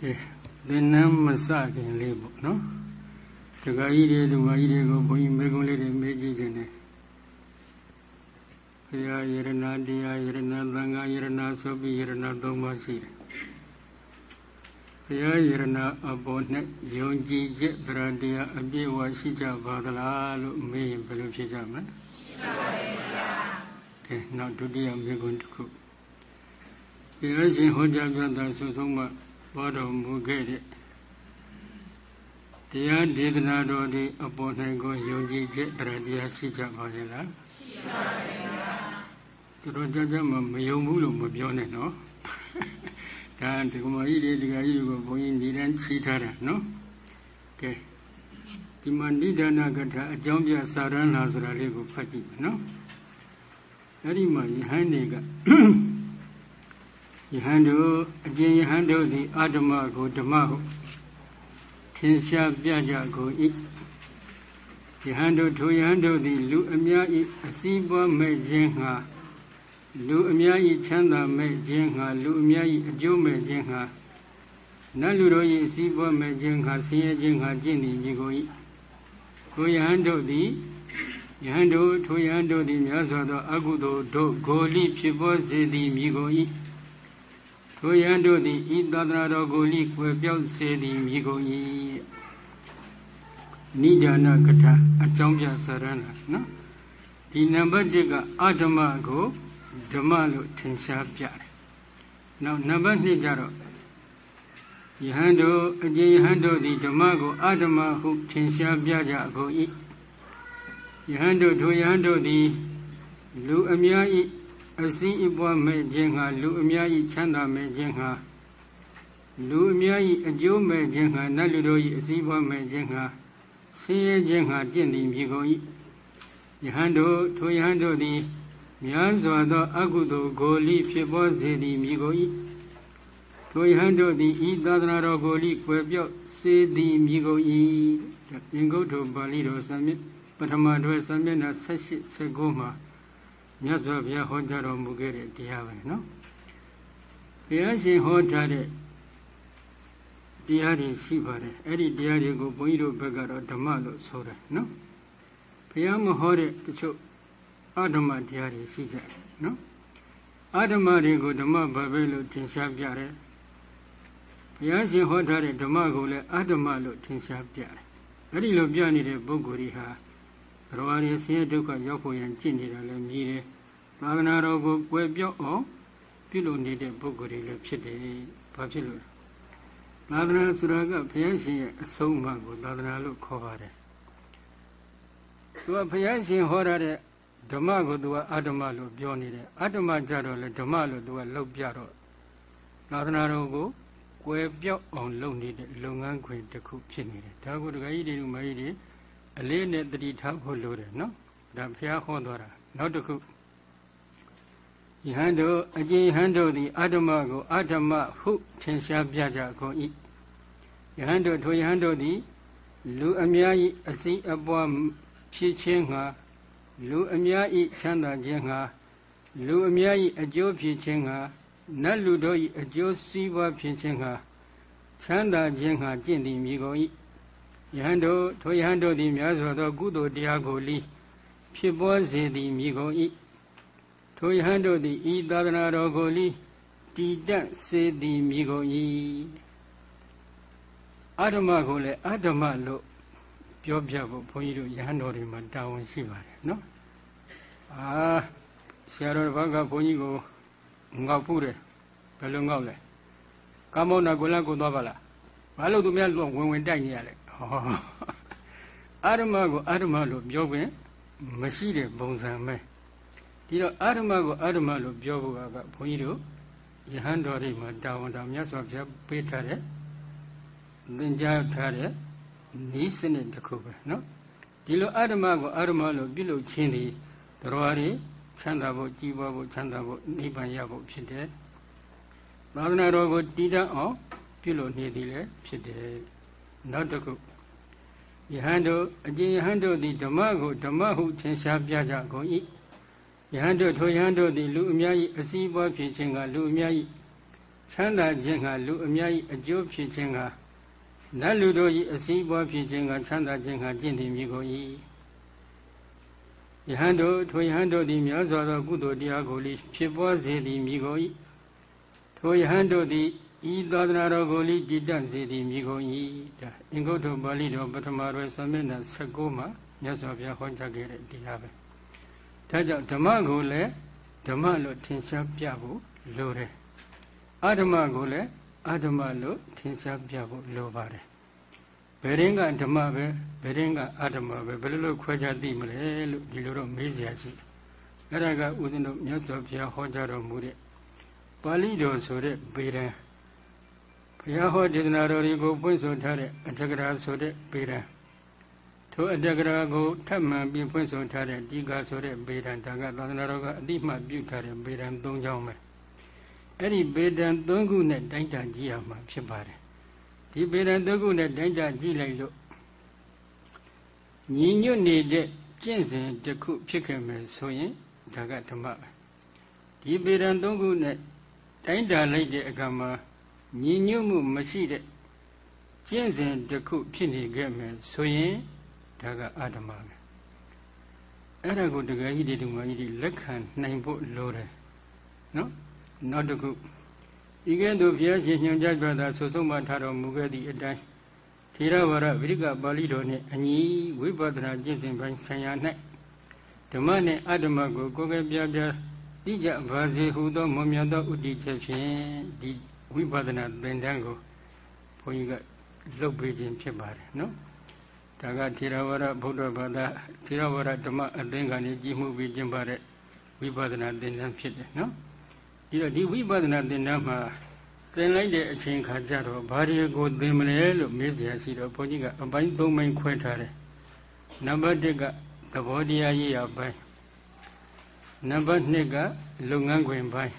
ကဲလင်းနှမ်းမစခင်လေးပေါ့နော်ဒကာကြီးတွေဒကာကြီးတွေကိုဘုန်းကြီးမေကုံးလေးတွေမေးကြည့်ခြင်းနဲ့ဘုရားယရနာတရားယရနာသံဃာယရနာဆိုပြီးယရနာသုံးပါးရှိတယ်ဘုရားယရနာအပေါ်၌ယုံကြည်ချက်တရားတရားအပြည့်အဝရှိကြပါသလားလို့မေးရင်ဘယ်လိုဖြေကြမလဲရှိပါပါဘုရားကဲနောက်ဒုတိယမေကုံးတစ်ခုဘုရားရှင်ဟောကြားပြတာဆုဆုံးမှာ ဘောတော်မူခဲ့တဲ့တရားဒေသနာတော်ဒီအပေါ်၌ကိုယုံကြည်ချက်တရားတရားရှိကြပါရဲ့လားရှိပါပါဘုရားတို့ကြကြမှမယုံဘူးလို့မပြောနဲ့နော်ဒါဒီကမကြီးတွေဒီကကြီးတွေကိုဘုန်းကြီးညီတန်းချီထားတာနော်ကဲဒီမှာဏိဒာနကထာအကြောင်းပြစာရဏလာဆိုတာလေးကိုဖတ်ကြည့်မယ်နော်အဲ့ဒီမှာယဟန်တွေက ယဟန်တို့အကျဉ်ယဟန်တို့သည်အာဓမ္မကိုဓမ္မဟုထင်ရှားပြကြကုန်၏ယဟန်တို့ထိုယဟန်တို့သည် လူအများ၏အစည်းပွားမဲ့ခြင်းငှာလူအများ၏ချမ်းသာမဲ့ခြင်းငှာလူအများ၏အကျိုးမဲ့ခြင်းငှာနတ်လူတို့၏အစည်းပွားမဲ့ခြင်းငှာဆင်းရဲခြင်းငှာကျင့်သည်မြေကို၏ကိုယဟန်တို့သည်ယဟန်တို့ထိုယဟန်တို့သည်များစွာသော အကုသိုလ်တို့ဂိုလိဖြစ်ပေါ်စေသည်မြေကို၏ ထိုယံတို့သည်ဤသာသနာတော်ကိုလိကွယ်ပြောက်စေသည်မိကုန်၏နိဒာနကထာအကြောင်းပြစရဏနော်ဒီနံပါတ်1ကအဓမ္မကိုဓမ္မလို့ထင်ရှားပြတယ်နောက်နံပါတ်2ကျတော့ယဟန်တို့အကျဉ်ယဟန်တို့သည်ဓမ္မကိုအဓမ္မဟုထင်ရှားပြကြကုန်၏ယဟန်တို့ထိုယဟန်တို့သည်လူအများ၏ အစည်းအပွားမဲ့ခြင်းဟာလူအများကြီးချမ်းသာမဲ့ခြင်းဟာလူအများကြီးအကျိုးမဲ့ခြင်းဟာနတ်လူတို့၏အစည်းအပွားမဲ့ခြင်းဟာဆင်းရဲခြင်းဟာကျင့်သည်မြေကုန်၏ယဟန်တို့ထိုယဟန်တို့သည်များစွာသောအကုသိုလ်ကိုလိဖြစ်ပေါ်စေသည်မြေကုန်၏ထိုယဟန်တို့သည်ဤသာသနာတော်ကိုလိကွယ်ပြော့စေသည်မြေကုန်၏င်္ဂုတ္တပါဠိတော်စံမြပထမတွဲစံမျက်နှာ78 79မှာ မြတ်စွာဘုရားဟောကြားတော်မူခဲ့တဲ့တရားပဲနော်ဘုရားရှင်ဟောထားတဲ့တရားတွေရှိပါတယ်အဲ့ဒီတရားတွေကိုဘုန်းကြီးတို့ဘက်ကတော့ဓမ္မလို့ဆိုတယ်နော်ဘုရားမဟောတဲ့တချို့အဓမ္မတရားတွေရှိကြတယ်နော်အဓမ္မတွေကိုဓမ္မဘာပဲလို့ထင်ရှားပြတယ်ဘုရားရှင်ဟောထားတဲ့ဓမ္မကိုလည်းအဓမ္မလို့ထင်ရှားပြတယ်အဲ့ဒီလိုပြနေတဲ့ပုဂ္ဂိုလ်တွေဟာ ဘရဝရီဆင်းရဲဒုက္ခရောက်ဖို့ရန်ကြင့်နေတာလည်းမြည်တယ်။သာသနာတော်ကိုကွယ်ပြော့အောင်ပြုလုပ်နေတဲ့ပုဂ္ဂိုလ်တွေလည်းဖြစ်တယ်။ဘာဖြစ်လို့လဲ။သာသနာဆိုတာကဘုရားရှင်ရဲ့အဆုံးအမကိုသာသနာလို့ခေါ်ပါတယ်။သူကဘုရားရှင်ဟောရတဲ့ဓမ္မကိုသူကအတ္တမလို့ပြောနေတယ်။အတ္တမကြတော့လေဓမ္မလို့သူကလောက်ပြတော့သာသနာတော်ကိုကွယ်ပြော့အောင်လုပ်နေတဲ့လုပ်ငန်းခွင်တစ်ခုဖြစ်နေတယ်။ဒါကိုတခါကြီးတွေလူမကြီးတွေ အလေးနဲ့တတိထားဖို့လိုတယ်နော်ဒါဘုရားဟောတော်တာနောက်တစ်ခုယဟန်တို့အကျဉ်ဟန်တို့သည်အတ္တမကိုအတ္တမဟုထင်ရှားပြကြကုန်၏ယဟန်တို့ထိုယဟန်တို့သည် လူအများ၏အစည်းအပွားဖြစ်ခြင်းငှာလူအများ၏ချမ်းသာခြင်းငှာလူအများ၏အကျိုးဖြစ်ခြင်းငှာနတ်လူတို့၏အကျိုးစီးပွားဖြစ်ခြင်းငှာချမ်းသာခြင်းငှာကျင့်သည်မြည်ကုန်၏ ယဟန်တို့ထိုယဟန်တို့သည်များစွာသောကုသိုလ်တရားကိုလိဖြစ်ပေါ်စေသည်မြည်ကုန်၏ထိုယဟန်တို့သည်ဤသာသနာတော်ကိုလိတည်တတ်စေသည်မြည်ကုန်၏အဓမ္မကိုလည်းအဓမ္မလို့ပြောပြဖို့ဘုန်းကြီးတို့ယဟန်တော်တွေမှာတာဝန်ရှိပါတယ်နော်အာဆရာတော်ဘာကဘုန်းကြီးကိုငေါက်ဖူးတယ်ဘယ်လိုငေါက်လဲကမောနာကိုလန့်ကိုသွားပါလားဘာလို့သူများဝင်ဝင်တိုက်နေရလဲ အာရမကိုအာရမလို့ပြောခွင့်မရှိတဲ့ပုံစံပဲဒီတော့အာရမကိုအာရမလို့ပြောဖို့ကဘုန်းကြီးတို့ယဟန်တော်တွေမှာတာဝန်တော်မြတ်စွာဘုရားပေးထားတဲ့သင်ကြားထားတဲ့ဤစနစ်တစ်ခုပဲနော်ဒီလိုအာရမကိုအာရမလို့ပြုလုပ်ခြင်းသည်တရားတွေချမ်းသာဖို့ကြည်ပွားဖို့ချမ်းသာဖို့နိဗ္ဗာန်ရဖို့ဖြစ်တယ်သာသနာတော်ကိုတည်တတ်အောင်ပြုလုပ်နေသည်လည်းဖြစ်တယ်နောက်တစ်ခု ယဟန်တို့အကျဉ်ယဟန်တို့သည်ဓမ္မကိုဓမ္မဟုထင်ရှားပြကြကုန်၏ယဟန်တို့ထိုယဟန်တို့သည်လူအများ၏အစည်းအပွားဖြစ်ခြင်းကလူအများ၏ချမ်းသာခြင်းကလူအများကြီးအကျိုးဖြစ်ခြင်းကနတ်လူတို့၏အစည်းအဝေးဖြစ်ခြင်းကချမ်းသာခြင်းကကျင့်တည်မိကုန်၏ယဟန်တို့ထိုယဟန်တို့သည်များစွာသောကုသိုလ်တရားကိုလိဖြစ်ပွားစေသည်မိကုန်၏ထိုယဟန်တို့သည် ဤသာသနာတော်ကိုလိတည်တတ်စေသည်မိကုန်၏ဒါအင်္ဂုတ္တပါဠိတော်ပထမရွယ်သမဏ16မှာမြတ်စွာဘုရားဟောကြားခဲ့တဲ့တရားပဲဒါကြောင့်ဓမ္မကိုလည်းဓမ္မလို့ထင်ရှားပြဖို့လိုတယ်အဓမ္မကိုလည်းအဓမ္မလို့ထင်ရှားပြဖို့လိုပါတယ်ဘယ်ရင်ကဓမ္မပဲဘယ်ရင်ကအဓမ္မပဲဘယ်လိုလုပ်ခွဲခြားသိမလဲလို့ဒီလိုတော့မေးစရာရှိအဲ့ဒါကဥစဉ်တို့မြတ်စွာဘုရားဟောကြားတော်မူတဲ့ပါဠိတော်ဆိုတဲ့ဗေဒံ ဘုရားဟောဒေသနာတော်တွေကိုပွင့်ဆိုထားတဲ့အထက်ကရာဆိုတဲ့ဗေဒံထိုအတ္တကရာကိုထပ်မံပြီးဖွင့်ဆိုထားတဲ့ဒီကာဆိုတဲ့ဗေဒံဒါကသာသနာတော်ကအတိမှပြုထားတဲ့ဗေဒံ၃ချောင်းပဲအဲ့ဒီဗေဒံ၃ခုနဲ့တိုင်းတာကြည့်ရမှာဖြစ်ပါတယ်ဒီဗေဒံ၃ခုနဲ့တိုင်းတာကြည့်လိုက်လို့ညီညွတ်နေတဲ့ကျင့်စဉ်တစ်ခုဖြစ်ခဲ့မယ်ဆိုရင်ဒါကဓမ္မပဲဒီဗေဒံ၃ခုနဲ့တိုင်းတာလိုက်တဲ့အခါမှာ ညီညွတ်မှုမရှိတဲ့ကျင့်စဉ်တစ်ခုဖြစ်နေခဲ့မယ်ဆိုရင်ဒါကအဓမ္မပဲအဲ့ဒါကိုတကယ်ကြီးဒီမကြီးဒီလက်ခံနိုင်ဖို့လိုတယ်နော်နောက်တစ်ခုဤကဲ့သို့ဘုရားရှင်ညွှန်ကြားကြတာဆုဆုံးမထားတော်မူခဲ့သည့်အတိုင်းထေရဝါဒဝိရိကပါဠိတော်နှင့်အညီဝိပဿနာကျင့်စဉ်ပိုင်းဆံရ၌ဓမ္မနှင့်အဓမ္မကိုကိုယ်ကပြပြတိကျပါစေဟုသောမွန်မြတ်သောဥတည်ချက်ဖြင့်ဒီ ဝိပဿနာသင်တန်းကိုဘုန်းကြီးကလုပ်ပေးခြင်းဖြစ်ပါတယ်နော်ဒါကထေရဝါဒဗုဒ္ဓဘာသာထေရဝါဒဓမ္မအသင်္ကနေကြီးမှုပြီးကျင့်ပါတဲ့ဝိပဿနာသင်တန်းဖြစ်တယ်နော်ဒီတော့ဒီဝိပဿနာသင်တန်းမှာသင်လိုက်တဲ့အချိန်ခါကျတော့ဘာတွေကိုသင်မလဲလို့မေးစရာရှိတော့ဘုန်းကြီးကအပိုင်း၃ပိုင်းခွဲထားတယ်နံပါတ်၁ကသဘောတရားရေးရပိုင်းနံပါတ်2ကလုပ်ငန်းခွင်ပိုင်း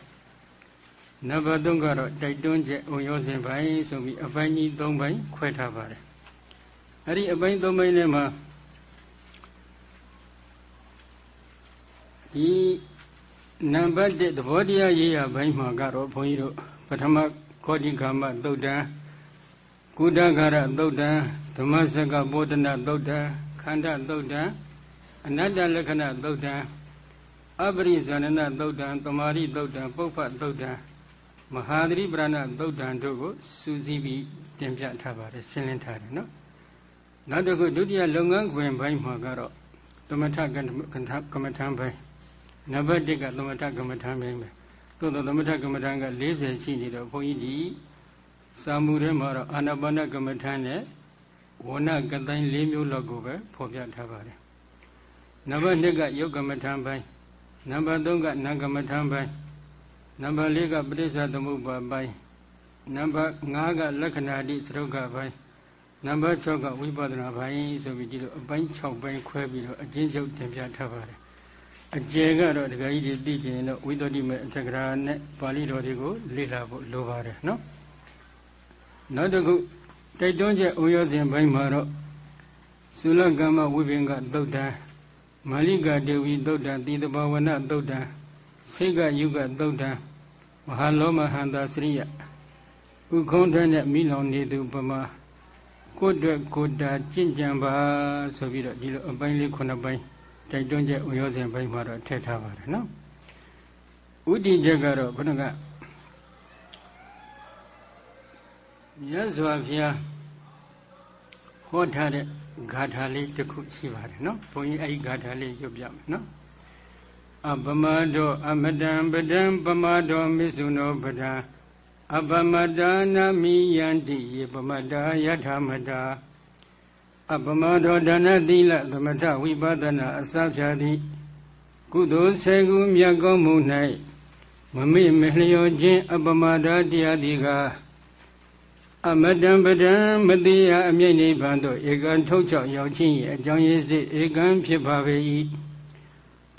နံပါတ်3ကတော့တိုက်တွန်းချက်အုံရောစဉ်ပိုင်းဆိုပြီးအပိုင်းကြီး3ပိုင်းခွဲထားပါတယ်အဲ့ဒီအပိုင်း3ပိုင်းထဲမှာဒီနံပါတ်1သဘောတရားရေးရဘိုင်းမှာကတော့ဘုန်းကြီးတို့ပထမခောတိကာမသုတ်တံကုဒဂရသုတ်တံဓမ္မစကဘောဓနာသုတ်တံခန္ဓာသုတ်တံအနတ္တလက္ခဏသုတ်တံအပရိဇာနနသုတ်တံတမာရိသုတ်တံပုပ္ပသုတ်တံ မဟာသတိပရဏသုတ်တံတို့ကိုစူးစီးပြီးတင်ပြထားပါတယ်ရှင်းလင်းထားတယ်နော်နောက်တစ်ခုဒုတိယလုပ်ငန်းခွင်ဘိုင်းမှာကတော့သမထကမ္မထံဘိုင်းနံပါတ်1ကသမထကမ္မထံပဲပဲသို့သောသမထကမ္မထံက40ရှိနေတော့ဘုန်းကြီးဒီစာမှုထဲမှာတော့အာနာပါနကမ္မထံနဲ့ဝဏကတိုင်း၄မျိုးလောက်ကိုပဲဖော်ပြထားပါတယ်နံပါတ်2ကယုတ်ကမ္မထံပိုင်းနံပါတ်3ကနာကမ္မထံပိုင်း နံပါတ်4ကပဋိစ္စသမုပ္ပါပိုင်းနံပါတ်5ကလက္ခဏာတိသရုပ်ကပိုင်းနံပါတ်6ကဝိပဿနာပိုင်းဆိုပြီးဒီလိုအပိုင်း6ပိုင်းခွဲပြီးတော့အချင်းချုပ်တင်ပြထားပါတယ်အကျယ်ကတော့ဒကာကြီးတွေသိကျင်တော့ဝိသုဒ္ဓိမေအထက်ကရာနဲ့ပါဠိတော်တွေကိုလေ့လာဖို့လိုပါတယ်နော်နောက်တစ်ခုတိုက်တွန်းချက်ဥယောစဉ်ဘိုင်းမှာတော့သုလကမ္မဝိပင်ကသုတ်တံမာလိကဒေဝီသုတ်တံတိတဘာဝနသုတ်တံစိတ်ကယုကသုတ်တံ မဟာလောမဟန္တာစရိယဥခုံးတဲ့နဲ့မိလောင်နေသူပမာကိုယ့်အတွက်ကိုယ်တာကြင်ကြံပါဆိုပြီးတော့ဒီလိုအပိုင်းလေးခုနှစ်ပိုင်းတိုက်တွန်းချက်ဥရောစဉ်ဘိုင်းမှာတော့ထည့်ထားပါတယ်နော်ဥတည်ချက်ကတော့ခုနကမြတ်စွာဘုရားဟောထားတဲ့ဂါထာလေးတစ်ခုရှိပါတယ်နော်ဘုန်းကြီးအဲ့ဒီဂါထာလေးရွတ်ပြမယ်နော် အပမဒော အမတံပဒံပမဒောမိစုနောပဒံအပမတာနာမိယန္တိယေပမတာယထာမတာအပမဒောဒါနသီလသမထဝိပဿနာအစဖြာတိကုသိုလ်ဆေကုမြတ်ကောင်းမှု၌မမေ့မလျော်ခြင်းအပမဒါတရားတိကအမတံပဒံမတိယအမြိတ်နိဗ္ဗာန်သို့ဧကံထုတ်ချောက်ရောက်ခြင်း၏အကြောင်းရည်စစ်ဧကံဖြစ်ပါပေ၏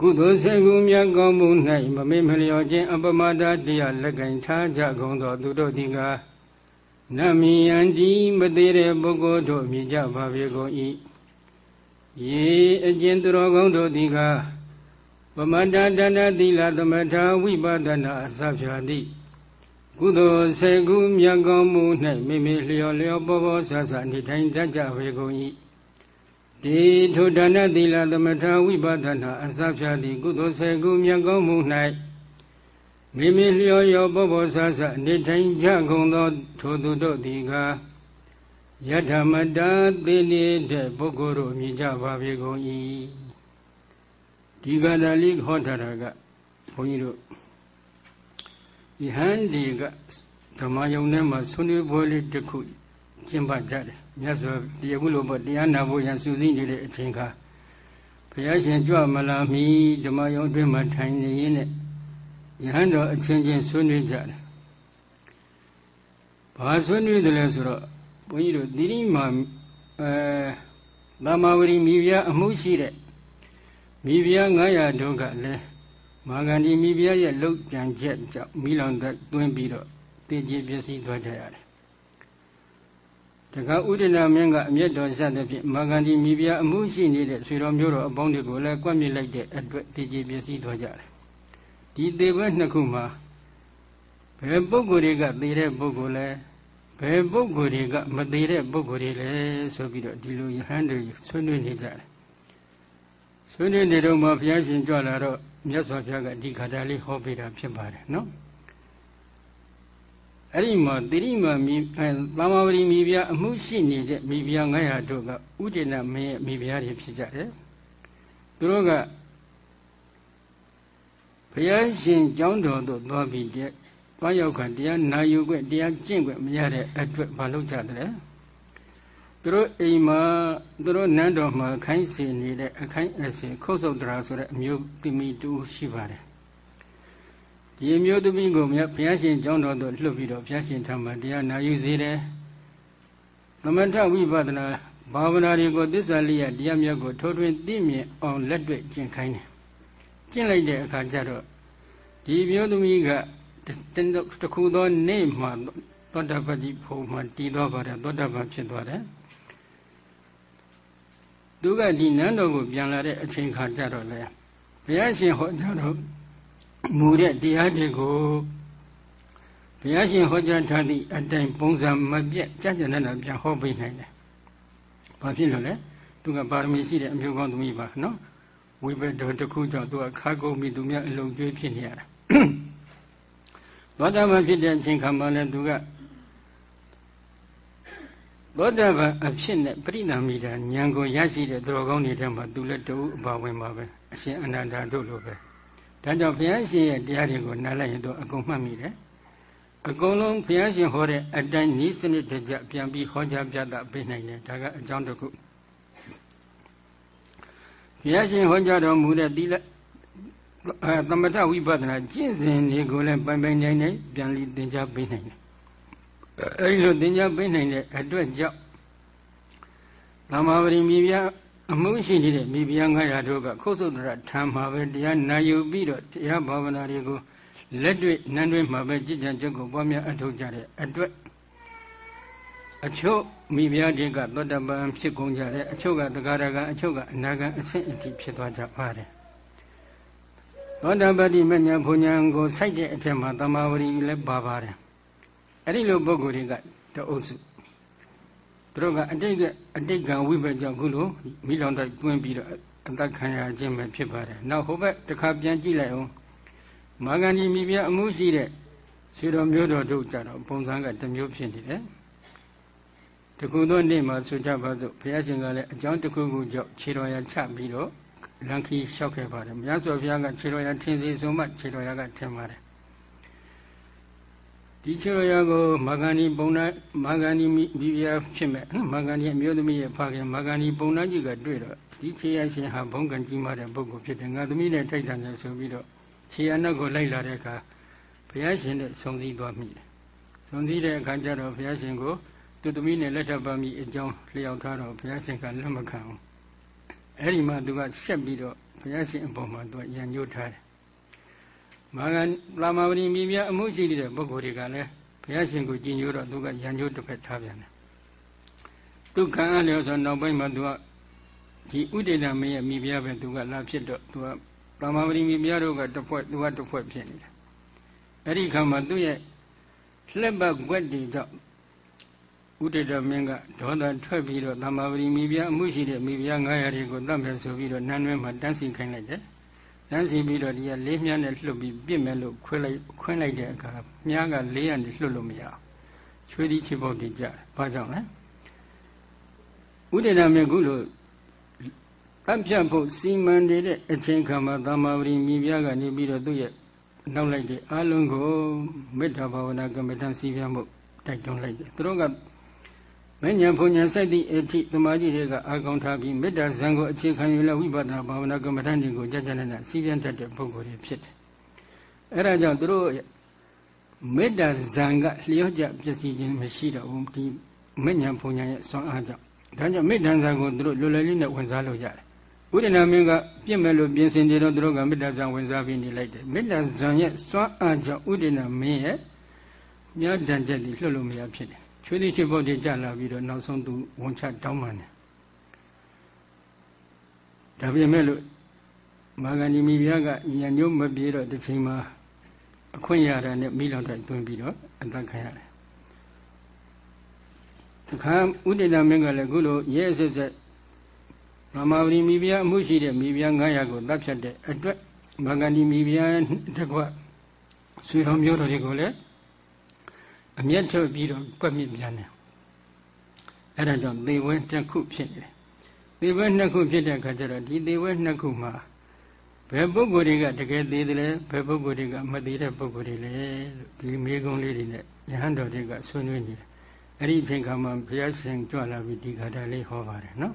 ကုသိုလ်စေကုမြတ်ကောင်းမှု၌မမေ့မလျော်ခြင်းအပမတ္တတရားလက်ကင်ထားကြကုန်သောသူတို့သည်ကနမီယန္တိမသေးတဲ့ပုဂ္ဂိုလ်တို့မြင်ကြပါပေကုန်၏ယေအကျဉ်သူတော်ကောင်းတို့သည်ကပမတ္တဒါနသီလသမထဝိပဿနာအစဖြာတိကုသိုလ်စေကုမြတ်ကောင်းမှု၌မိမိလျော်လျော်ပေါ်ပေါ်ဆဆနေထိုင်တတ်ကြပေကုန်၏ ဒီထိုဒါနသီလသမထဝိပဿနာအစဖြာတိကုသိုလ်စေကုမြတ်ကောင်းမှု၌မိမိလျော်လျော်ပေါ်ပေါ်ဆဆနေထိုင်ကြကုန်သော ထိုသူတို့သည်ကယထမတသေနေတဲ့ပုဂ္ဂိုလ်တို့မြင်ကြပါပေကုန်၏ဒီကန္တလေးဟောထားတာကဘုန်းကြီးတို့ယဟန်ဒီကဓမ္မယုံထဲမှာဆွေးနွေးပွဲလေးတစ်ခု ကျင်းပကြတယ်မြတ်စွာတရားကုလိုပေါ့တရားနာဖို့ရန်စူးစိနေတဲ့အချိန်ခါဘုရားရှင်ကြွမလာမီဓမ္မယုံအတွင်းမှာထိုင်နေရင်းနဲ့ယဟန်တော်အချင်းချင်းဆွေးနွေးကြတယ်ဘာဆွေးနွေးတယ်လဲဆိုတော့ဘုန်းကြီးတို့တိရိမာအဲသမာဝရီမိဖုရားအမှုရှိတဲ့မိဖုရား900တို့ကလည်းမာဂန္ဒီမိဖုရားရဲ့လှုပ်ကြံချက်ကြောင့်မိလောင်သက်သွင်းပြီးတော့တည်ကြည်ပျက်စီးသွားကြရတယ် တခါဥဒိနာမင်းကအမျက်တော်ဆက်တဲ့ဖြင့်မာဂန္ဒီမိဖုရားအမှုရှိနေတဲ့ဆွေတော်မျိုးတော်အပေါင်းတွေကိုလည်းကွက်မြစ်လိုက်တဲ့အတွက်တည်ကြည်ပျက်စီးသွားကြတယ်ဒီသေဘက်နှစ်ခုမှာဘယ်ပုဂ္ဂိုလ်တွေကသေတဲ့ပုဂ္ဂိုလ်လဲဘယ်ပုဂ္ဂိုလ်တွေကမသေးတဲ့ပုဂ္ဂိုလ်တွေလဲဆိုပြီးတော့ဒီလိုယဟန်တွေဆွေးနွေးနေကြတယ်ဆွေးနွေးနေတော့မှဘုရားရှင်ကြွလာတော့မြတ်စွာဘုရားကဒီခါတာလေးဟောပေးတာဖြစ်ပါတယ်နော် အဲ့ဒီမှာတိရိမာမိသာမဝရီမိဖုရားအမှုရှိနေတဲ့မိဖုရား900တို့ကဥဒေနမင်းရဲ့မိဖုရားတွေဖြစ်ကြတယ်သူတို့ကဘုရားရှင်ကျောင်းတော်သို့သွားပြီးတဲ့သွားရောက်ခံတရားနာယူခွင့်တရားကျင့်ခွင့်မရတဲ့အတွက်မလုပ်ကြတယ်သူတို့အိမ်မှာသူတို့နန်းတော်မှာခိုင်းစီနေတဲ့အခိုင်းအစင်ခုတ်ဆုပ်တရာဆိုတဲ့အမျိုးသမီးတူရှိပါတယ် ဒီအမျိုးသမီးကိုမြတ်ဘုရားရှင်ကျောင်းတော်သို့လှုပ်ပြီးတော့ဘုရားရှင်ထံမှာတရားနာယူစေတယ်သမထဝိပဿနာဘာဝနာတွေကိုသစ္စာလေးရတရားမြတ်ကိုထိုးထွင်းသိမြင်အောင်လက်တွေ့ကျင့်ခိုင်းတယ်ကျင့်လိုက်တဲ့အခါကျတော့ဒီမျိုးသမီးကတခုသောနေ့မှသောတာပတိဘုံမှာတည်သွားပါတယ်သောတာပန်ဖြစ်သွားတယ်သူကဒီနန်းတော်ကိုပြန်လာတဲ့အချိန်ခါကျတော့လေဘုရားရှင်ဟောကြားတော် မူတဲ့တရားတွေကိုဘုရားရှင်ဟောကြားထားသည့်အတိုင်းပုံစံမပြတ်ကြကြနနာပြန်ဟောပေးနိုင်တယ်။ဘာဖြစ်လို့လဲ။သူကပါရမီရှိတဲ့အမျိုးကောင်းသမီးပါနော်။ဝိဘတ်တော်တစ်ခုကြောင့်သူကခါကုန်ပြီးသူများအလုံးကျွေးဖြစ်နေရတာ။သောတာပန်ဖြစ်တဲ့အချိန်ခါမှလည်းသူကသောတာပန်အဖြစ်နဲ့ပြိဏမိတာဉာဏ်ကိုရရှိတဲ့သူတော်ကောင်းတွေထဲမှာသူလည်းတူအပါဝင်ပါပဲအရှင်အနန္ဒာတို့လိုပဲ ဒါကြောင့်ဘုရားရှင်ရဲ့တရားတွေကိုနားလိုက်ရင်တော့အကုန်မှတ်မိတယ်အကုန်လုံးဘုရားရှင်ဟောတဲ့အတိုင်းဤစနစ်တကျပြန်ပြီးဟောကြားပြသပေးနိုင်တယ်ဒါကအကြောင်းတစ်ခုဘုရားရှင်ဟောကြားတော်မူတဲ့သီလအဲသမထဝိပဿနာကျင့်စဉ်တွေကိုလည်းပိုင်ပိုင်နိုင်နိုင်ပြန်ပြီးသင်ကြားပေးနိုင်တယ်အဲဒီလိုသင်ကြားပေးနိုင်တဲ့အတွက်ကြောင့်သမာဝရိမိဖုရား အမှုရှိနေတဲ့မိဖုရား900တို့ကခုတ်ဆုတ်တရထံမှာပဲတရားနာယူပြီးတော့တရားဘာဝနာတွေကိုလက်တွေ့နန်းတွင်းမှာပဲကြည်ကြံချက်ကိုပွားများအထောက်ကြတဲ့အတွက်အချို့မိဖုရားတွေကသောတပန်ဖြစ်ကုန်ကြတယ်အချို့ကသဂရကအချို့ကအနာဂံအဆင့်အထိဖြစ်သွားကြပါတယ်သောတပတိမညာဘုံညာကိုစိုက်တဲ့အထက်မှာတမာဝရီလည်းပါပါတယ်အဲ့ဒီလိုပုဂ္ဂိုလ်တွေကတအုပ်စု သူတို့ကအတိတ်ကအတိတ်ကံဝိဘက်ကြောင့်ခုလိုမိလောင်တိုက်တွင်းပြီးတော့အသက်ခံရခြင်းပဲဖြစ်ပါတယ်နောက်ဟိုဘက်တစ်ခါပြန်ကြည့်လိုက်အောင်မာဂန္ဒီမိဖုရားအမှုရှိတဲ့ဆွေတော်မျိုးတော်တို့ကြတော့ပုံစံကတစ်မျိုးဖြစ်နေတယ်တခုသောနေ့မှာဆိုကြပါစို့ဘုရားရှင်ကလည်းအကြောင်းတစ်ခုခုကြောင့်ခြေတော်ရချပြီးတော့လန်ခီလျှောက်ခဲ့ပါတယ်မြတ်စွာဘုရားကခြေတော်ရထင်စီဆုံးမှခြေတော်ရကထင်ပါတယ် ဒီခြေတော်ရကိုမာဂန္ဒီပုံနာမာဂန္ဒီမိဖုရားဖြစ်မဲ့မာဂန္ဒီအမျိုးသမီးရဲ့ဖခင်မာဂန္ဒီပုံနာကြီးကတွေ့တော့ဒီခြေရရှင်ဟာဘုံကံကြီးမားတဲ့ပုဂ္ဂိုလ်ဖြစ်တယ်ငါသမီးနဲ့ထိုက်တန်တယ်ဆိုပြီးတော့ခြေရနောက်ကိုလိုက်လာတဲ့အခါဘုရားရှင်နဲ့ဆုံစည်းသွားမိတယ်။ဆုံစည်းတဲ့အခါကျတော့ဘုရားရှင်ကိုသူသမီးနဲ့လက်ထပ်ပါမိအကြောင်းလျှောက်ထားတော့ဘုရားရှင်ကလက်မခံဘူးအဲ့ဒီမှာသူကရှက်ပြီးတော့ဘုရားရှင်အပေါ်မှာသူကရန်ညှိုးထားတယ် မာဂန်လာမဝရီမိမြအမှုရှိတဲ့ပုဂ္ဂိုလ်တွေကလည်းဘုရားရှင်ကိုကြည်ညိုတော့သူကရန်ညှိုးတစ်ဖက်ထားပြန်တယ်သူခံရလျောဆိုနောက်ပိုင်းမှာသူကဒီဥဒေဒမင်းရဲ့မိဖုရားပဲသူကလာဖြစ်တော့သူကလာမဝရီမိဖုရားတို့ကတစ်ဖွဲ့သူကတစ်ဖွဲ့ဖြစ်နေတယ်အဲ့ဒီခါမှာသူ့ရဲ့လက်ပတ်ွက်တွေကြောင့်ဥဒေဒမင်းကဒေါသထွက်ပြီးတော့သမ္မာဝရီမိဖုရားအမှုရှိတဲ့မိဖုရား900တွေကိုတတ်မယ်ဆိုပြီးတော့နန်းတွဲမှာတန်းစီခိုင်းလိုက်တယ် တန်းစီပြီးတော့ဒီကလေးမြတ်နဲ့လှုပ်ပြီးပြစ်မယ်လို့ခွဲလိုက်ခွင်းလိုက်တဲ့အခါမြားကလေးရနေလှုပ်လို့မရအောင်ချွေးသီးချစ်ဖို့တည်ကြတယ်ဘာကြောင့်လဲဥဒေဒမင်းကုလို့အပြတ်ဖို့စီမံနေတဲ့အချိန်ခါမှာသမ္မာဝရီမိဖုရားကနေပြီးတော့သူ့ရဲ့နောက်လိုက်တဲ့အလုံးကိုမေတ္တာဘာဝနာကမ္မထံစီပြမှုတိုက်တွန်းလိုက်တယ်သူတို့က မဉ္ဇဉ်ဘုံဉ္ဇဉ်စိုက်သည့်အထိသမာဓိတွေကအာကောင်းထားပြီးမေတ္တာဇံကိုအခြေခံယူလဲဝိပဿနာဘာဝနာကမ္မထံတွေကိုကြကြနဲ့နဲ့စီးပြန်တတ်တဲ့ပုဂ္ဂိုလ်တွေဖြစ်တယ်အဲဒါကြောင့်သူတို့မေတ္တာဇံကလျော့ကျပျက်စီးခြင်းမရှိတော့ဘူးဒီမဉ္ဇဉ်ဘုံဉ္ဇဉ်ရဲ့ဆွမ်းအားကြောင့်ဒါကြောင့်မေတ္တာဇံကိုသူတို့လွယ်လွယ်လေးနဲ့ဝင်စားလို့ရတယ်ဥဒနာမင်းကပြင့်မဲ့လို့ပြင်ဆင်ကြတော့သူတို့ကမေတ္တာဇံဝင်စားပြီးနေလိုက်တယ်မေတ္တာဇံရဲ့စွမ်းအားကြောင့်ဥဒနာမင်းရဲ့မြတ်တန်ချက်တွေလှုပ်လို့မရဖြစ်တယ် ချွေးသည့်ချစ်ဖို့တွေကြလာပြီးတော့နောက်ဆုံးသူဝန်ချတောင်းပန်တယ်ဒါပြင်မဲ့လို့မာဂန္ဒီမိဖုရားကညညုံမပြေတော့တစ်ချိန်မှာအခွင့်ရတာနဲ့မိလောင်တိုက်တွင်းပြီးတော့အသက်ခံရတယ်တခါဥဒိတမင်းကလည်းခုလိုရဲဆက်ဆက်မမဝရီမိဖုရားအမှုရှိတဲ့မိဖုရား900ကိုတပ်ဖြတ်တဲ့အတွက်မာဂန္ဒီမိဖုရားတစ်ခွဆွေတော်မျိုးတော်တွေကိုလည်း အမျက်ထုတ်ပြီးတော့ကွက်မြင့်ပြန်တယ်အဲ့ဒါကြောင့်သေဝဲတစ်ခုဖြစ်နေတယ်သေဝဲနှစ်ခုဖြစ်တဲ့အခါကျတော့ဒီသေဝဲနှစ်ခုမှာဘယ်ပုဂ္ဂိုလ်တွေကတကယ်သေးတယ်လဲဘယ်ပုဂ္ဂိုလ်တွေကမသေးတဲ့ပုဂ္ဂိုလ်တွေလဲလို့ဒီမေကုံးလေးတွေနဲ့ယဟန်တော်တွေကဆွေးနွေးနေတယ်အဲ့ဒီအချိန်ခါမှာဘုရားရှင်ကြွလာပြီးဒီခါတာလေးဟောပါတယ်နော်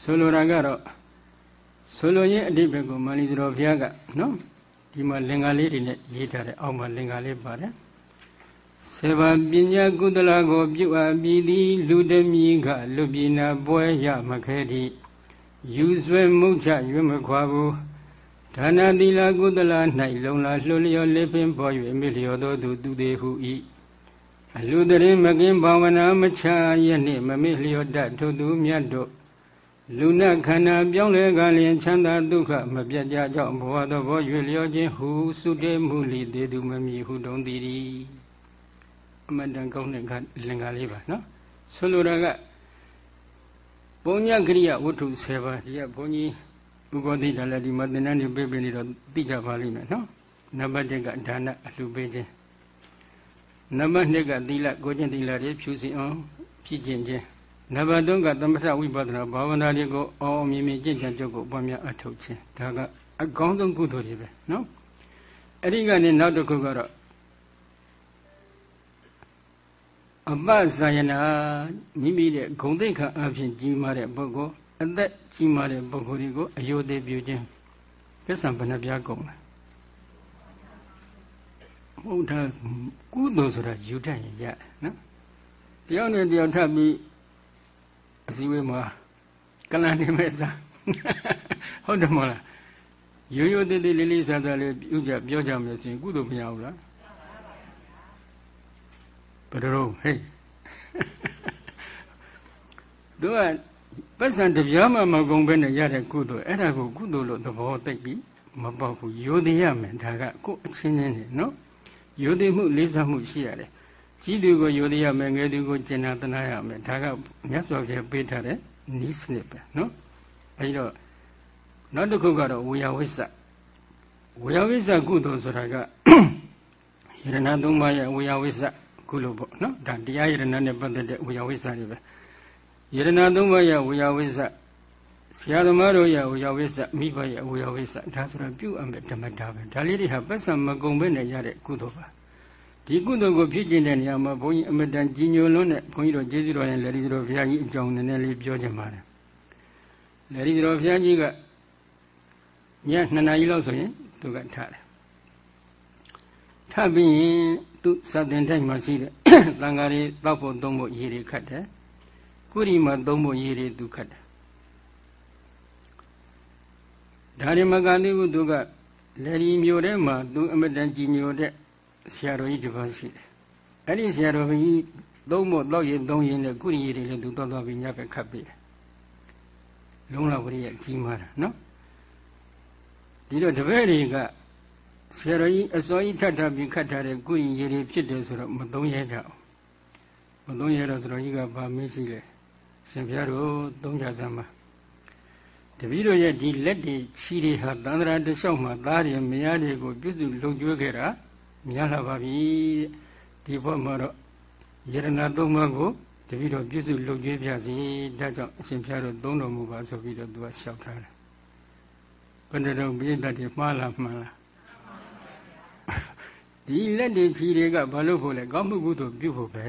ဆိုလိုတာကတော့ဆိုလိုရင်းအတိပ္ပယ်ကိုမာလီစတော်ဘုရားကနော်ဒီမှာလင်္ကာလေးတွေနဲ့ရေးထားတယ်အောက်မှာလင်္ကာလေးပါတယ် ဆေဘာပညာကုသလကို ပြုအပ်ပြီးသည် လူတမီကလူပြည်နာပွဲရမခဲသည့်ယူဆွဲမှုချရွမခွာဘူးဒါနသီလကုသလ၌လုံလာလှလျောလေးပင်ပေါ်၍မိလျောသောသူသူသေးဟု၏အလူတရင်မကင်းဘာဝနာမချရနှင့်မမိလျောတတ်ထိုသူမြတ်တို့လူနခန္ဓာပြောင်းလဲကလျင်ချမ်းသာဒုက္ခမပြတ်ကြကြောင့်ဘဝသောဘောရွေလျောခြင်းဟု စုတေမှုလီသေးသူမမီဟုတုံးသည် အမတန်ကောင်းတဲ့လင်္ကာလေးပါနော်ဆိုလိုတာကပုံညကရိယဝတ္ထု7ပါးဒီကဘုန်းကြီးဥပဒေတယ်လည်းဒီမှာသင်္นานနေပေးပေးနေတော့သိကြပါလိမ့်မယ်နော်နံပါတ်1ကဒါနအလှပေးခြင်းနံပါတ်2ကသီလကိုကျင့်သီလတွေဖြူစင်အောင်ဖြည့်ကျင့်ခြင်းနံပါတ်3ကသမထဝိပဿနာဘာဝနာတွေကိုအောင်းမြင်မြင်ကျင့်ကြံကြုတ်ကိုပွားများအထောက်ခြင်းဒါကအကောင်းဆုံးကုသိုလ်တွေပဲနော်အဲ့ဒီကနေနောက်တစ်ခုကတော့ အပဇာယနာမိမိတဲ့ဂုံသိက္ခာအဖြစ်ကြီးမားတဲ့ပုဂ္ဂိုလ်အသက်ကြီးမားတဲ့ပုဂ္ဂိုလ်တွေကိုအယုသေးပြုခြင်းပစ္စံဘဏ္ဍပြားကုန်တယ်ဟုတ်တာကုသိုလ်ဆိုတာယူတတ်ရင်ရတယ်နော်တယောက်နဲ့တယောက်ထပ်ပြီးအစည်းအဝေးမှာကလန်နေမဲ့စားဟုတ်တယ်မဟုတ်လားရိုးရိုးသေးသေးလေးလေးစားစားလေးပြုကြပြောကြမယ်ဆိုရင်ကုသိုလ်မရဘူးလား ဘယ်တော့ဟဲ့သူကပတ်စံတပြားမှမကုန်ဘဲနဲ့ရတဲ့ကုသိုလ်အဲ့ဒါကိုကုသိုလ်လို့သဘောသိပြီးမပေါက်ဘူးယိုသေးရမယ်ဒါကကိုယ်အချင်းချင်းနေနော်ယိုသေးမှုလေးစားမှုရှိရတယ်ကြီးသူကိုယိုသေးရမယ်ငယ်သူကိုကျင်နာတနာရမယ်ဒါကမြတ်စွာဘုရားပေးထားတဲ့နီးစနစ်ပဲနော်အဲဒီတော့နောက်တစ်ခုကတော့ဝေယဝိစ္စဝေယဝိစ္စကုသိုလ်ဆိုတာကယရဏသုံးပါးရဲ့ဝေယဝိစ္စ ခုလိုပေါ့နော်ဒါတရားယရဏနဲ့ပတ်သက်တဲ့ဝေယဝိဇ္ဇတွေပဲယရဏသုံးပါးရဲ့ဝေယဝိဇ္ဇဆရာသမားတို့ရဲ့ဝေယဝိဇ္ဇမိဘရဲ့ဝေယဝိဇ္ဇဒါဆိုတော့ပြုအပ်မဲ့ဓမ္မတာပဲဒါလေးတွေဟာပတ်စံမကုံပဲနဲ့ရတဲ့ကုသိုလ်ပါဒီကုသိုလ်ကိုဖြစ်ကျင်တဲ့နေရာမှာဘုန်းကြီးအမတန်ကြီးညိုလွန်းတဲ့ဘုန်းကြီးတို့ကျေးဇူးတော်ရင်လက်ဒီတော်ဘုရားကြီးအကြောင်းနည်းနည်းလေးပြောချင်ပါတယ်လက်ဒီတော်ဘုရားကြီးကည2နာရီလောက်ဆိုရင်သူကထားတယ်ထ ပ်ပြီးရင်သူစတင်တိုင်းမှာရှိတဲ့တန်ဃာတွေတောက်ဖို့သုံးဖို့ရေတွေခတ်တယ်ကုရီမှာသုံးဖို့ရေတွေသူခတ်တယ်ဒါရီမကတိဘူးသူကလေဒီမျိုးထဲမှာသူအမတန်ကြီးညိုတဲ့ဆရာတော်ကြီးတစ်ပါးရှိတယ်အဲ့ဒီဆရာတော်ကြီးသုံးဖို့တောက်ရင်သုံးရင်နဲ့ကုရီရေတွေလည်းသူတောက်တော့ပြီးညဘက်ခတ်ပြီးတယ်လုံးလာဝရိယကြီးမားတာနော်ဒီတော့တပည့်တွေက ဆရာတော်ကြီးအစောကြီးထပ်ထပ်ပြီးခတ်ထားတဲ့ကုရင်ရည်တွေဖြစ်တယ်ဆိုတော့မသုံးရကြအောင်မသုံးရတော့ဆရာတော်ကြီးကဗာမေးရှိလေရှင်ဘုရားတို့သုံးကြစမ်းပါတပည့်တို့ရဲ့ဒီလက်တွေခြီတွေဟာတန္တရာတလျှောက်မှာသားတွေမယားတွေကိုပြုစုလုံကျွေးခဲ့တာများလာပါပြီဒီဘက်မှာတော့ယရဏသုံးပါးကိုတပည့်တော်ပြုစုလုံကျွေးပြစီဒါကြောင့်အရှင်ဘုရားတို့သုံးတော်မူပါဆိုပြီးတော့သူကလျှောက်ထားတယ်ဘယ်တော့ပြိဿတွေမှားလားမှန်လား ဒီလက်တွေဖြီတွေကဘာလို့ဖို့လဲကောင်းမှုကုသိုလ်ပြုဖို့ပဲ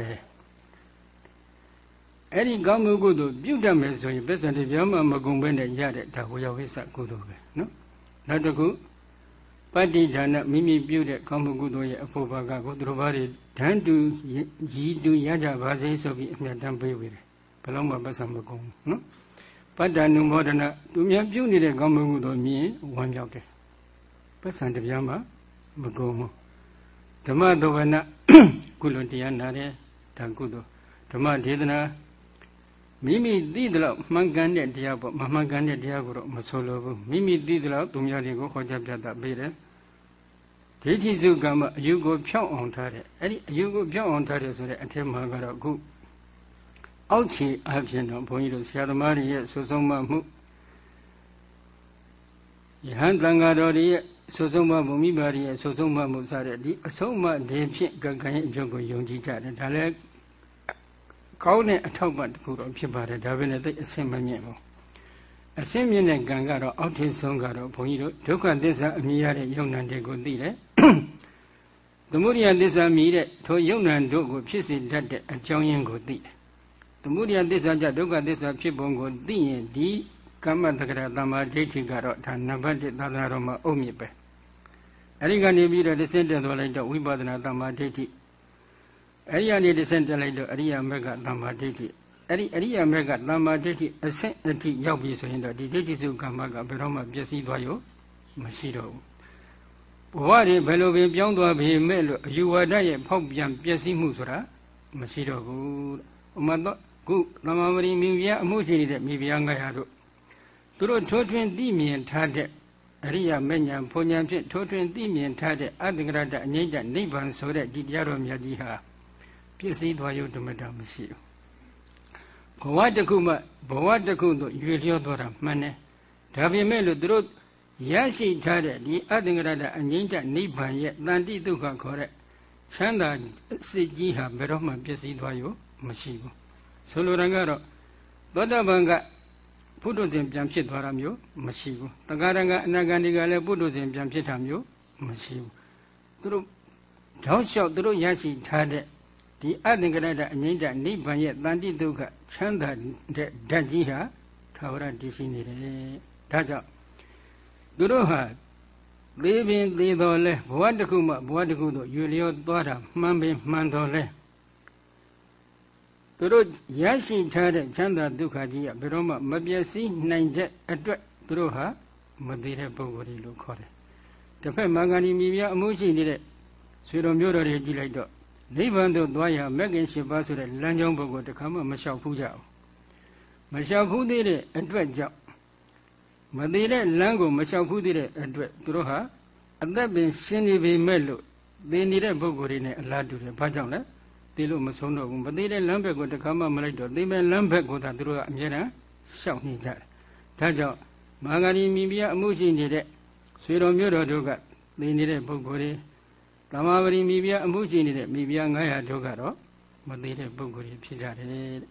အဲ့ဒီကောင်းမှုကုသိုလ်ပြုတတ်မယ်ဆိုရင်ပစ္စံတရားမှမကုံပဲနဲ့ရတဲ့ဒါဝေယဝိသကုသိုလ်ပဲနော်နောက်တစ်ခုပဋိဒါနမိမိပြုတဲ့ကောင်းမှုကုသိုလ်ရဲ့အဖို့ဘာကကိုသူတို့ဘာတွေဓာန်တူရည်တူရကြပါစေဆိုပြီးအမြတ်တမ်းပေးဝေတယ်ဘယ်လုံးမှပစ္စံမကုံဘူးနော်ပတ္တနုမောဒနာသူများပြုနေတဲ့ကောင်းမှုကုသိုလ်မြင်ဝမ်းမြောက်တယ်ပစ္စံတရားမှမကုံဘူး ဓမ္မဒဝနကုလတရားနာတယ်ဒါကုသိုလ်ဓမ္မဒေသနာမိမိသိသလောက်မှန်ကန်တဲ့တရားပေါ့မမှန်ကန်တဲ့တရားကိုတော့မဆိုလိုဘူးမိမိသိသလောက်သူများတွေကိုခေါ်ကြပြတာပေးတယ်ဒိဋ္ဌိစုကံမအယူကိုဖြောင်းအောင်ထားတယ်အဲ့ဒီအယူကိုဖြောင်းအောင်ထားတယ်ဆိုတဲ့အထက်မှာကတော့အခုအောက်ခြေအဖြစ်တော့ဘုန်းကြီးတို့ဆရာသမားတွေရဲ့ဆွဆုံးမမှုယဟန်တန်ဃာတော်တွေရဲ့ ဆုဆုံးမမှုမိဘတွေရဲ့ဆုဆုံးမမှုစတဲ့ဒီအဆုံးအမတွေဖြင့်ကံကံရဲ့အကျိုးကိုယုံကြည်ကြတယ်ဒါလည်းကောင်းတဲ့အထောက်ပံ့တစ်ခုတော့ဖြစ်ပါတယ်ဒါပဲနဲ့သိအစင်မမြင့်ဘူးအစင်မြင့်တဲ့ကံကတော့အောက်ထစ်ဆုံးကတော့ဘုန်းကြီးတို့ဒုက္ခသစ္စာအမြင်ရတဲ့ယုံ nant တွေကိုသိတယ်သမုဒိယသစ္စာမြည်တဲ့ထိုယုံ nant တို့ကိုဖြစ်စေတတ်တဲ့အကြောင်းရင်းကိုသိတယ်သမုဒိယသစ္စာကြဒုက္ခသစ္စာဖြစ်ပုံကိုသိရင်ဒီကမ္မတက္ကရာတမ္မာဒိဋ္ဌိကတော့ဒါနံပါတ်1သာသနာတော်မှာအုတ်မြစ်ပဲ အဲဒီကနေပြီးတော့တစ်ဆင့်တက်သွားလိုက်တော့ဝိပဿနာတမ္မာဒိဋ္ဌိအဲဒီကနေတစ်ဆင့်တက်လိုက်တော့အရိယာမက်ကတမ္မာဒိဋ္ဌိအဲ့ဒီအရိယာမက်ကတမ္မာဒိဋ္ဌိအဆင့်အထိရောက်ပြီဆိုရင်တော့ဒီဒိဋ္ဌိစုကမ္မကဘယ်တော့မှပျက်စီးသွားရောမရှိတော့ဘူးဘဝတွေဘယ်လိုပင်ပြောင်းသွားပြီမဲ့လို့အယူဝါဒရဲ့ဖောက်ပြန်ပျက်စီးမှုဆိုတာမရှိတော့ဘူးဥမာတော့ခုသမာမရီမိဖုရားအမှုရှိနေတဲ့မိဖုရားငါရတို့သူတို့ထိုးထွင်းသိမြင်ထားတဲ့ အရိယာမဉ္ဇဉ်ဘုံဉဏ်ဖြင့်ထိုးထွင်းသိမြင်ထားတဲ့အတ္တကရတအငိမ့်တနိဗ္ဗာန်ဆိုတဲ့ဒီတရားတော်မြတ်ကြီးဟာပြည့်စည်သွားရုံဓမ္မတာမရှိဘူးဘဝတစ်ခုမှဘဝတစ်ခုသို့ရွေလျောသွားတာမှန်တယ်ဒါပေမဲ့လို့သူတို့ရရှိထားတဲ့ဒီအတ္တကရတအငိမ့်တနိဗ္ဗာန်ရဲ့တန်တိဒုက္ခခေါ်တဲ့ချမ်းသာစိတ်ကြီးဟာဘယ်တော့မှပြည့်စည်သွားရုံမရှိဘူးဆိုလိုတာကတော့သောတပန်က ပုထုဇဉ်ပြန်ဖြစ်သွားတာမျိုးမရှိဘူးတက္ကရာကအနာဂန္ဒီကလည်းပုထုဇဉ်ပြန်ဖြစ်တာမျိုးမရှိဘူးသူတို့တောက်လျှောက်သူတို့ရရှိထားတဲ့ဒီအသင်္ကရတအငိမ့်တနိဗ္ဗာန်ရဲ့တန်တိဒုက္ခချမ်းသာတဲ့ဓာတ်ကြီးဟာသာဝရတည်ရှိနေတယ်ဒါကြောင့်သူတို့ဟာသေးပင်သေးတော်လဲဘဝတစ်ခုမှဘဝတစ်ခုတို့ရွေလျောသွားတာမှန်ပင်မှန်တော်လဲ သူတို့ရရှိထားတဲ့ချမ်းသာဒုက္ခကြီးကဘယ်တော့မှမပြည့်စည်နိုင်တဲ့အတွက်သူတို့ဟာမသေးတဲ့ပုဂ္ဂိုလ်တွေလို့ခေါ်တယ်။တစ်ဖက်မင်္ဂနီမိဖုရားအမှုရှိနေတဲ့ဆွေတော်မျိုးတော်တွေကြည့်လိုက်တော့နိဗ္ဗာန်သို့သွားရမက်ကင်၈ပါးဆိုတဲ့လမ်းကြောင်းပုဂ္ဂိုလ်တခါမှမလျှောက်ဘူးကြဘူး။မလျှောက်ဘူးသေးတဲ့အတွက်ကြောင့်မသေးတဲ့လမ်းကိုမလျှောက်ဘူးသေးတဲ့အတွက်သူတို့ဟာအသက်ပင်ရှင်းနေပေမဲ့လို့သိနေတဲ့ပုဂ္ဂိုလ်တွေနဲ့အလားတူတယ်။ဘာကြောင့်လဲ။ သိလို့မဆုံးတော့ဘူးမသိတဲ့လမ်းဘက်ကိုတခါမှမလိုက်တော့သိမဲ့လမ်းဘက်ကိုသာသူတို့ကအမြဲတမ်းရှောက်နေကြတယ်ဒါကြောင့်မဟာဂရီမိဖုရားအမှုရှိနေတဲ့ဆွေတော်မျိုးတော်တို့ကသိနေတဲ့ပုဂ္ဂိုလ်တွေသမာဝရီမိဖုရားအမှုရှိနေတဲ့မိဖုရား900တို့ကတော့မသိတဲ့ပုဂ္ဂိုလ်တွေဖြစ်ကြတယ်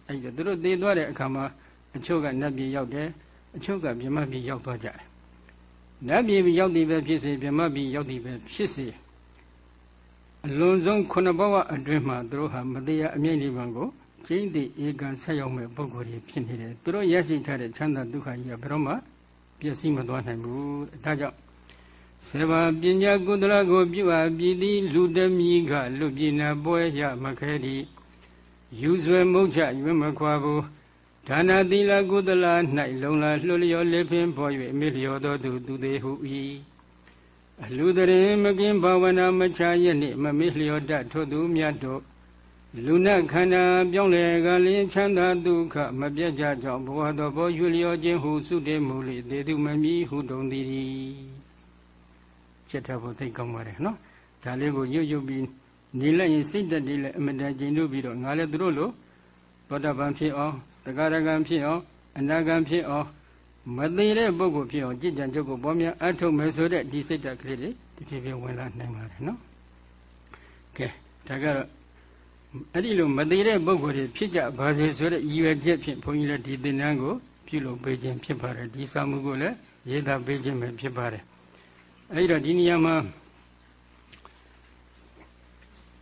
အဲ့ဒါသူတို့သိသွားတဲ့အခါမှာအချို့ကနတ်ပြည်ရောက်တယ်အချို့ကဗြဟ္မပြည်ရောက်သွားကြတယ်နတ်ပြည်ရောက်သည်ပဲဖြစ်စေဗြဟ္မပြည်ရောက်သည်ပဲဖြစ်စေ အလွန်ဆုံးခုနှစ်ဘဝအတွင်းမှာသူတို့ဟာမတရားအမြင့်နိဗ္ဗာန်ကိုကျင့်သိဧကံဆက်ရောက်မဲ့ပုဂ္ဂိုလ်တွေဖြစ်နေတယ်သူတို့ရရှိထားတဲ့ချမ်းသာဒုက္ခကြီးကဘယ်တော့မှပျက်စီးမသွားနိုင်ဘူးဒါကြောင့်ဆေဘာပညာကုသလကိုပြုအပ်ပြည်သည်လူတမီကလူပြည်နာပွဲရမခဲသည်ယူဆွေမုတ်ချရွမခွာဘူးဒါနာသီလကုသလ၌လုံလာလှလျောလက်ဖင်ပေါ်၍မိလျောသောသူသူသေးဟု၏ အလူတရင်မကင်းဘာဝနာမချရနှင့်မမေ့လျောတတ်ထို့သူမြတ်တို့လူနတ်ခန္ဓာပြောင်းလဲကလင်းချမ်းသာဒုက္ခမပြတ်ကြကြောင့်ဘဝတော်ဘောရွလျောခြင်းဟုစုတည်မူလေတေသူမမီဟုတုံသည်ချက်ထားဖို့သိကောင်းပါတယ်နော်ဒါလေးကိုရွတ်ရွတ်ပြီးနေလိုက်ရင်စိတ်တက်တယ်လည်းအမတန်ကျင်တို့ပြီးတော့ငါလည်းသူတို့လိုသောတာပန်ဖြစ်အောင်တဂရကံဖြစ်အောင်အနာကံဖြစ်အောင် မသေးတဲ့ပုဂ္ဂိုလ်ဖြစ်အောင်ကြည်ကြံကြုတ်ကိုပေါ်များအထုတ်မယ်ဆိုတဲ့ဒီစိတ်ဓာတ်ကလေးတွေဒီဖြစ်ဖြစ်ဝင်လာနိုင်ပါတယ်နော်။ကဲဒါကတော့အဲ့ဒီလိုမသေးတဲ့ပုဂ္ဂိုလ်တွေဖြစ်ကြပါစေဆိုတဲ့ရည်ရွယ်ချက်ဖြင့်ဘုန်းကြီးလည်းဒီသင်္ကန်းကိုပြုလုပ်ပေးခြင်းဖြစ်ပါတယ်ဒီစာမှုကိုလည်းရေးသားပေးခြင်းပဲဖြစ်ပါတယ်။အဲ့တော့ဒီနေရာမှာ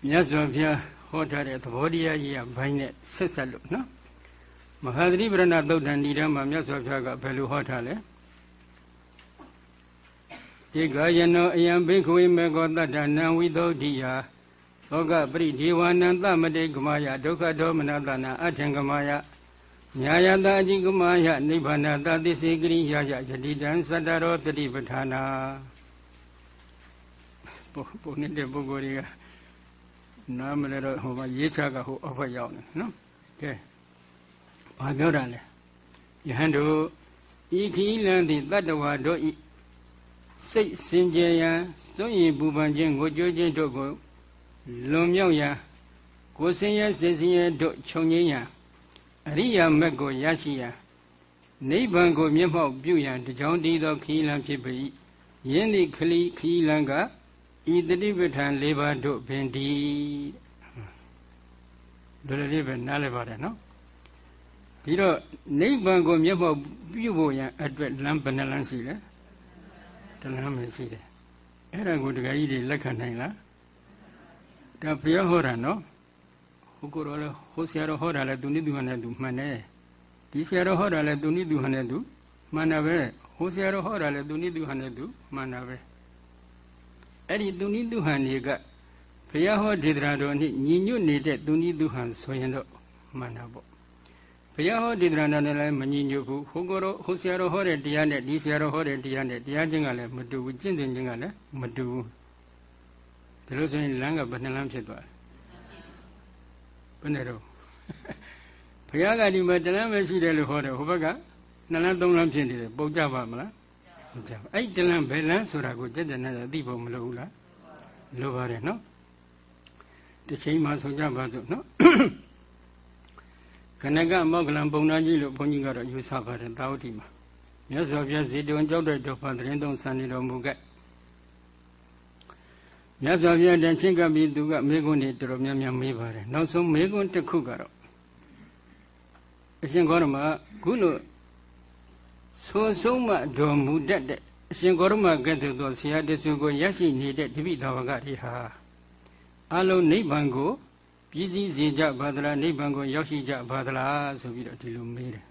မြတ်စွာဘုရားဟောထားတဲ့သဘောတရားကြီးကဘိုင်းနဲ့ဆက်ဆက်လို့နော်။ မဟာသတိပရဏသုတ်တန်ဒီထဲမှာမြတ်စွာဘုရားကဘယ်လိုဟောထားလဲဧကယနောအယံဘိက္ခဝေမေကောတတ္တနံဝိသုဒ္ဓိယသောကပရိဒေဝနံသမတေကမယဒုက္ခဒေါမနတနာအထင်ကမယညာယတာအจิကမယနိဗ္ဗာနတသစ္စေကရိယယယတိတံသတ္တရောပฏิပဌာနာပုံနေတဲ့ပုဂ္ဂိုလ်တွေကနားမလဲတော့ဟိုမှာရေးချကဟိုအဖက်ရောက်နေနော်ကဲ ဘာပြောတာလဲယဟန်တို့ဤခီလန်သည်တတ္တဝါတို့ဤစိတ်စင်ကြယ်ရန်စွန့်ရင်ပူပန်ခြင်းကိုကြိုးခြင်းတို့ကိုလွန်မြောက်ရန်ကိုယ်စင်ရဲ့စိတ်စင်ရဲ့တို့ခြုံငင်းရန်အရိယာမက်ကိုရရှိရန်နိဗ္ဗာန်ကိုမျက်မှောက်ပြုရန်တကြောင်တည်သောခီလန်ဖြစ်ပေ၏ယင်းသည့်ခလီခီလန်ကဤတတိပဋ္ဌာန်၄ပါးတို့ပင်ဒီဒုရလေးပဲနားလည်ပါတယ်နော် ဒီတော့နိဗ္ဗာန်ကိုမျက်မှောက်ပြုဖို့ရန်အတွက်လမ်းဘယ်နှလမ်းရှိလဲတလမ်းပဲရှိတယ်အဲ့ဒါကိုတခါကြီးတွေလက်ခံနိုင်လားဒါဘုရားဟောတာနော်ဟိုကိုယ်တော်လည်းဟိုဆရာတော်ဟောတာလည်းသူနည်းသူဟန်နဲ့သူမှန်တယ်ဒီဆရာတော်ဟောတာလည်းသူနည်းသူဟန်နဲ့သူမှန်တာပဲဟိုဆရာတော်ဟောတာလည်းသူနည်းသူဟန်နဲ့သူမှန်တာပဲအဲ့ဒီသူနည်းသူဟန်တွေကဘုရားဟောဒေသနာတော်နှင့်ညီညွတ်နေတဲ့သူနည်းသူဟန်ဆိုရင်တော့မှန်တာပေါ့ ဘုရားဟောဒေသနာတော်နဲ့လည်းမညီညွတ်ဘူးဟိုကိုယ်တော်ဟိုဆရာတော်ဟောတဲ့တရားနဲ့ဒီဆရာတော်ဟောတဲ့တရားနဲ့တရားချင်းကလည်းမတူဘူးကျင့်စဉ်ချင်းကလည်းမတူဘူးဒါလို့ဆိုရင်လမ်းကဘယ်နှလမ်းဖြစ်သွားလဲဘယ်နဲ့တော့ဘုရားကဒီမှာတလမ်းပဲရှိတယ်လို့ဟောတယ်ဟိုဘက်ကနှစ်လမ်းသုံးလမ်းဖြစ်နေတယ်ပုတ်ကြပါမလားပုတ်ကြပါအဲ့ဒီတလမ်းဘယ်လမ်းဆိုတာကိုကြက်ကြက်နဲ့သိဖို့မလိုဘူးလားလိုပါတယ်နော်တစ်ချိန်မှဆိုကြပါစို့နော် ခဏကမောကလံပုံနာကြီးလို့ဘုန်းကြီးကတော့ယူဆပါတယ်တာဝတိမှာမြတ်စွာဘုရားဇေတဝန်ကြောက်တဲ့တော်ဖန်တရင်သုံးစံနေတော်မူခဲ့မြတ်စွာဘုရားတန်ချင်းကပ်ပြီးသူကမေကွန်းတွေတော်တော်များများမေးပါတယ်နောက်ဆုံးမေကွန်းတစ်ခုကတော့အရှင်ဂေါရမခုလိုဆိုဆုံးမတော်မူတတ်တဲ့အရှင်ဂေါရမကဲ့သို့သောဆရာတဆူကိုရရှိနေတဲ့တပိသာဝကတွေဟာအလုံးနိဗ္ဗာန်ကို ပြည်စည်းစေကြပါသလားနိဗ္ဗာန်ကိုရောက်ရှိကြပါသလားဆိုပြီးတော့ဒီလိုမေးတယ်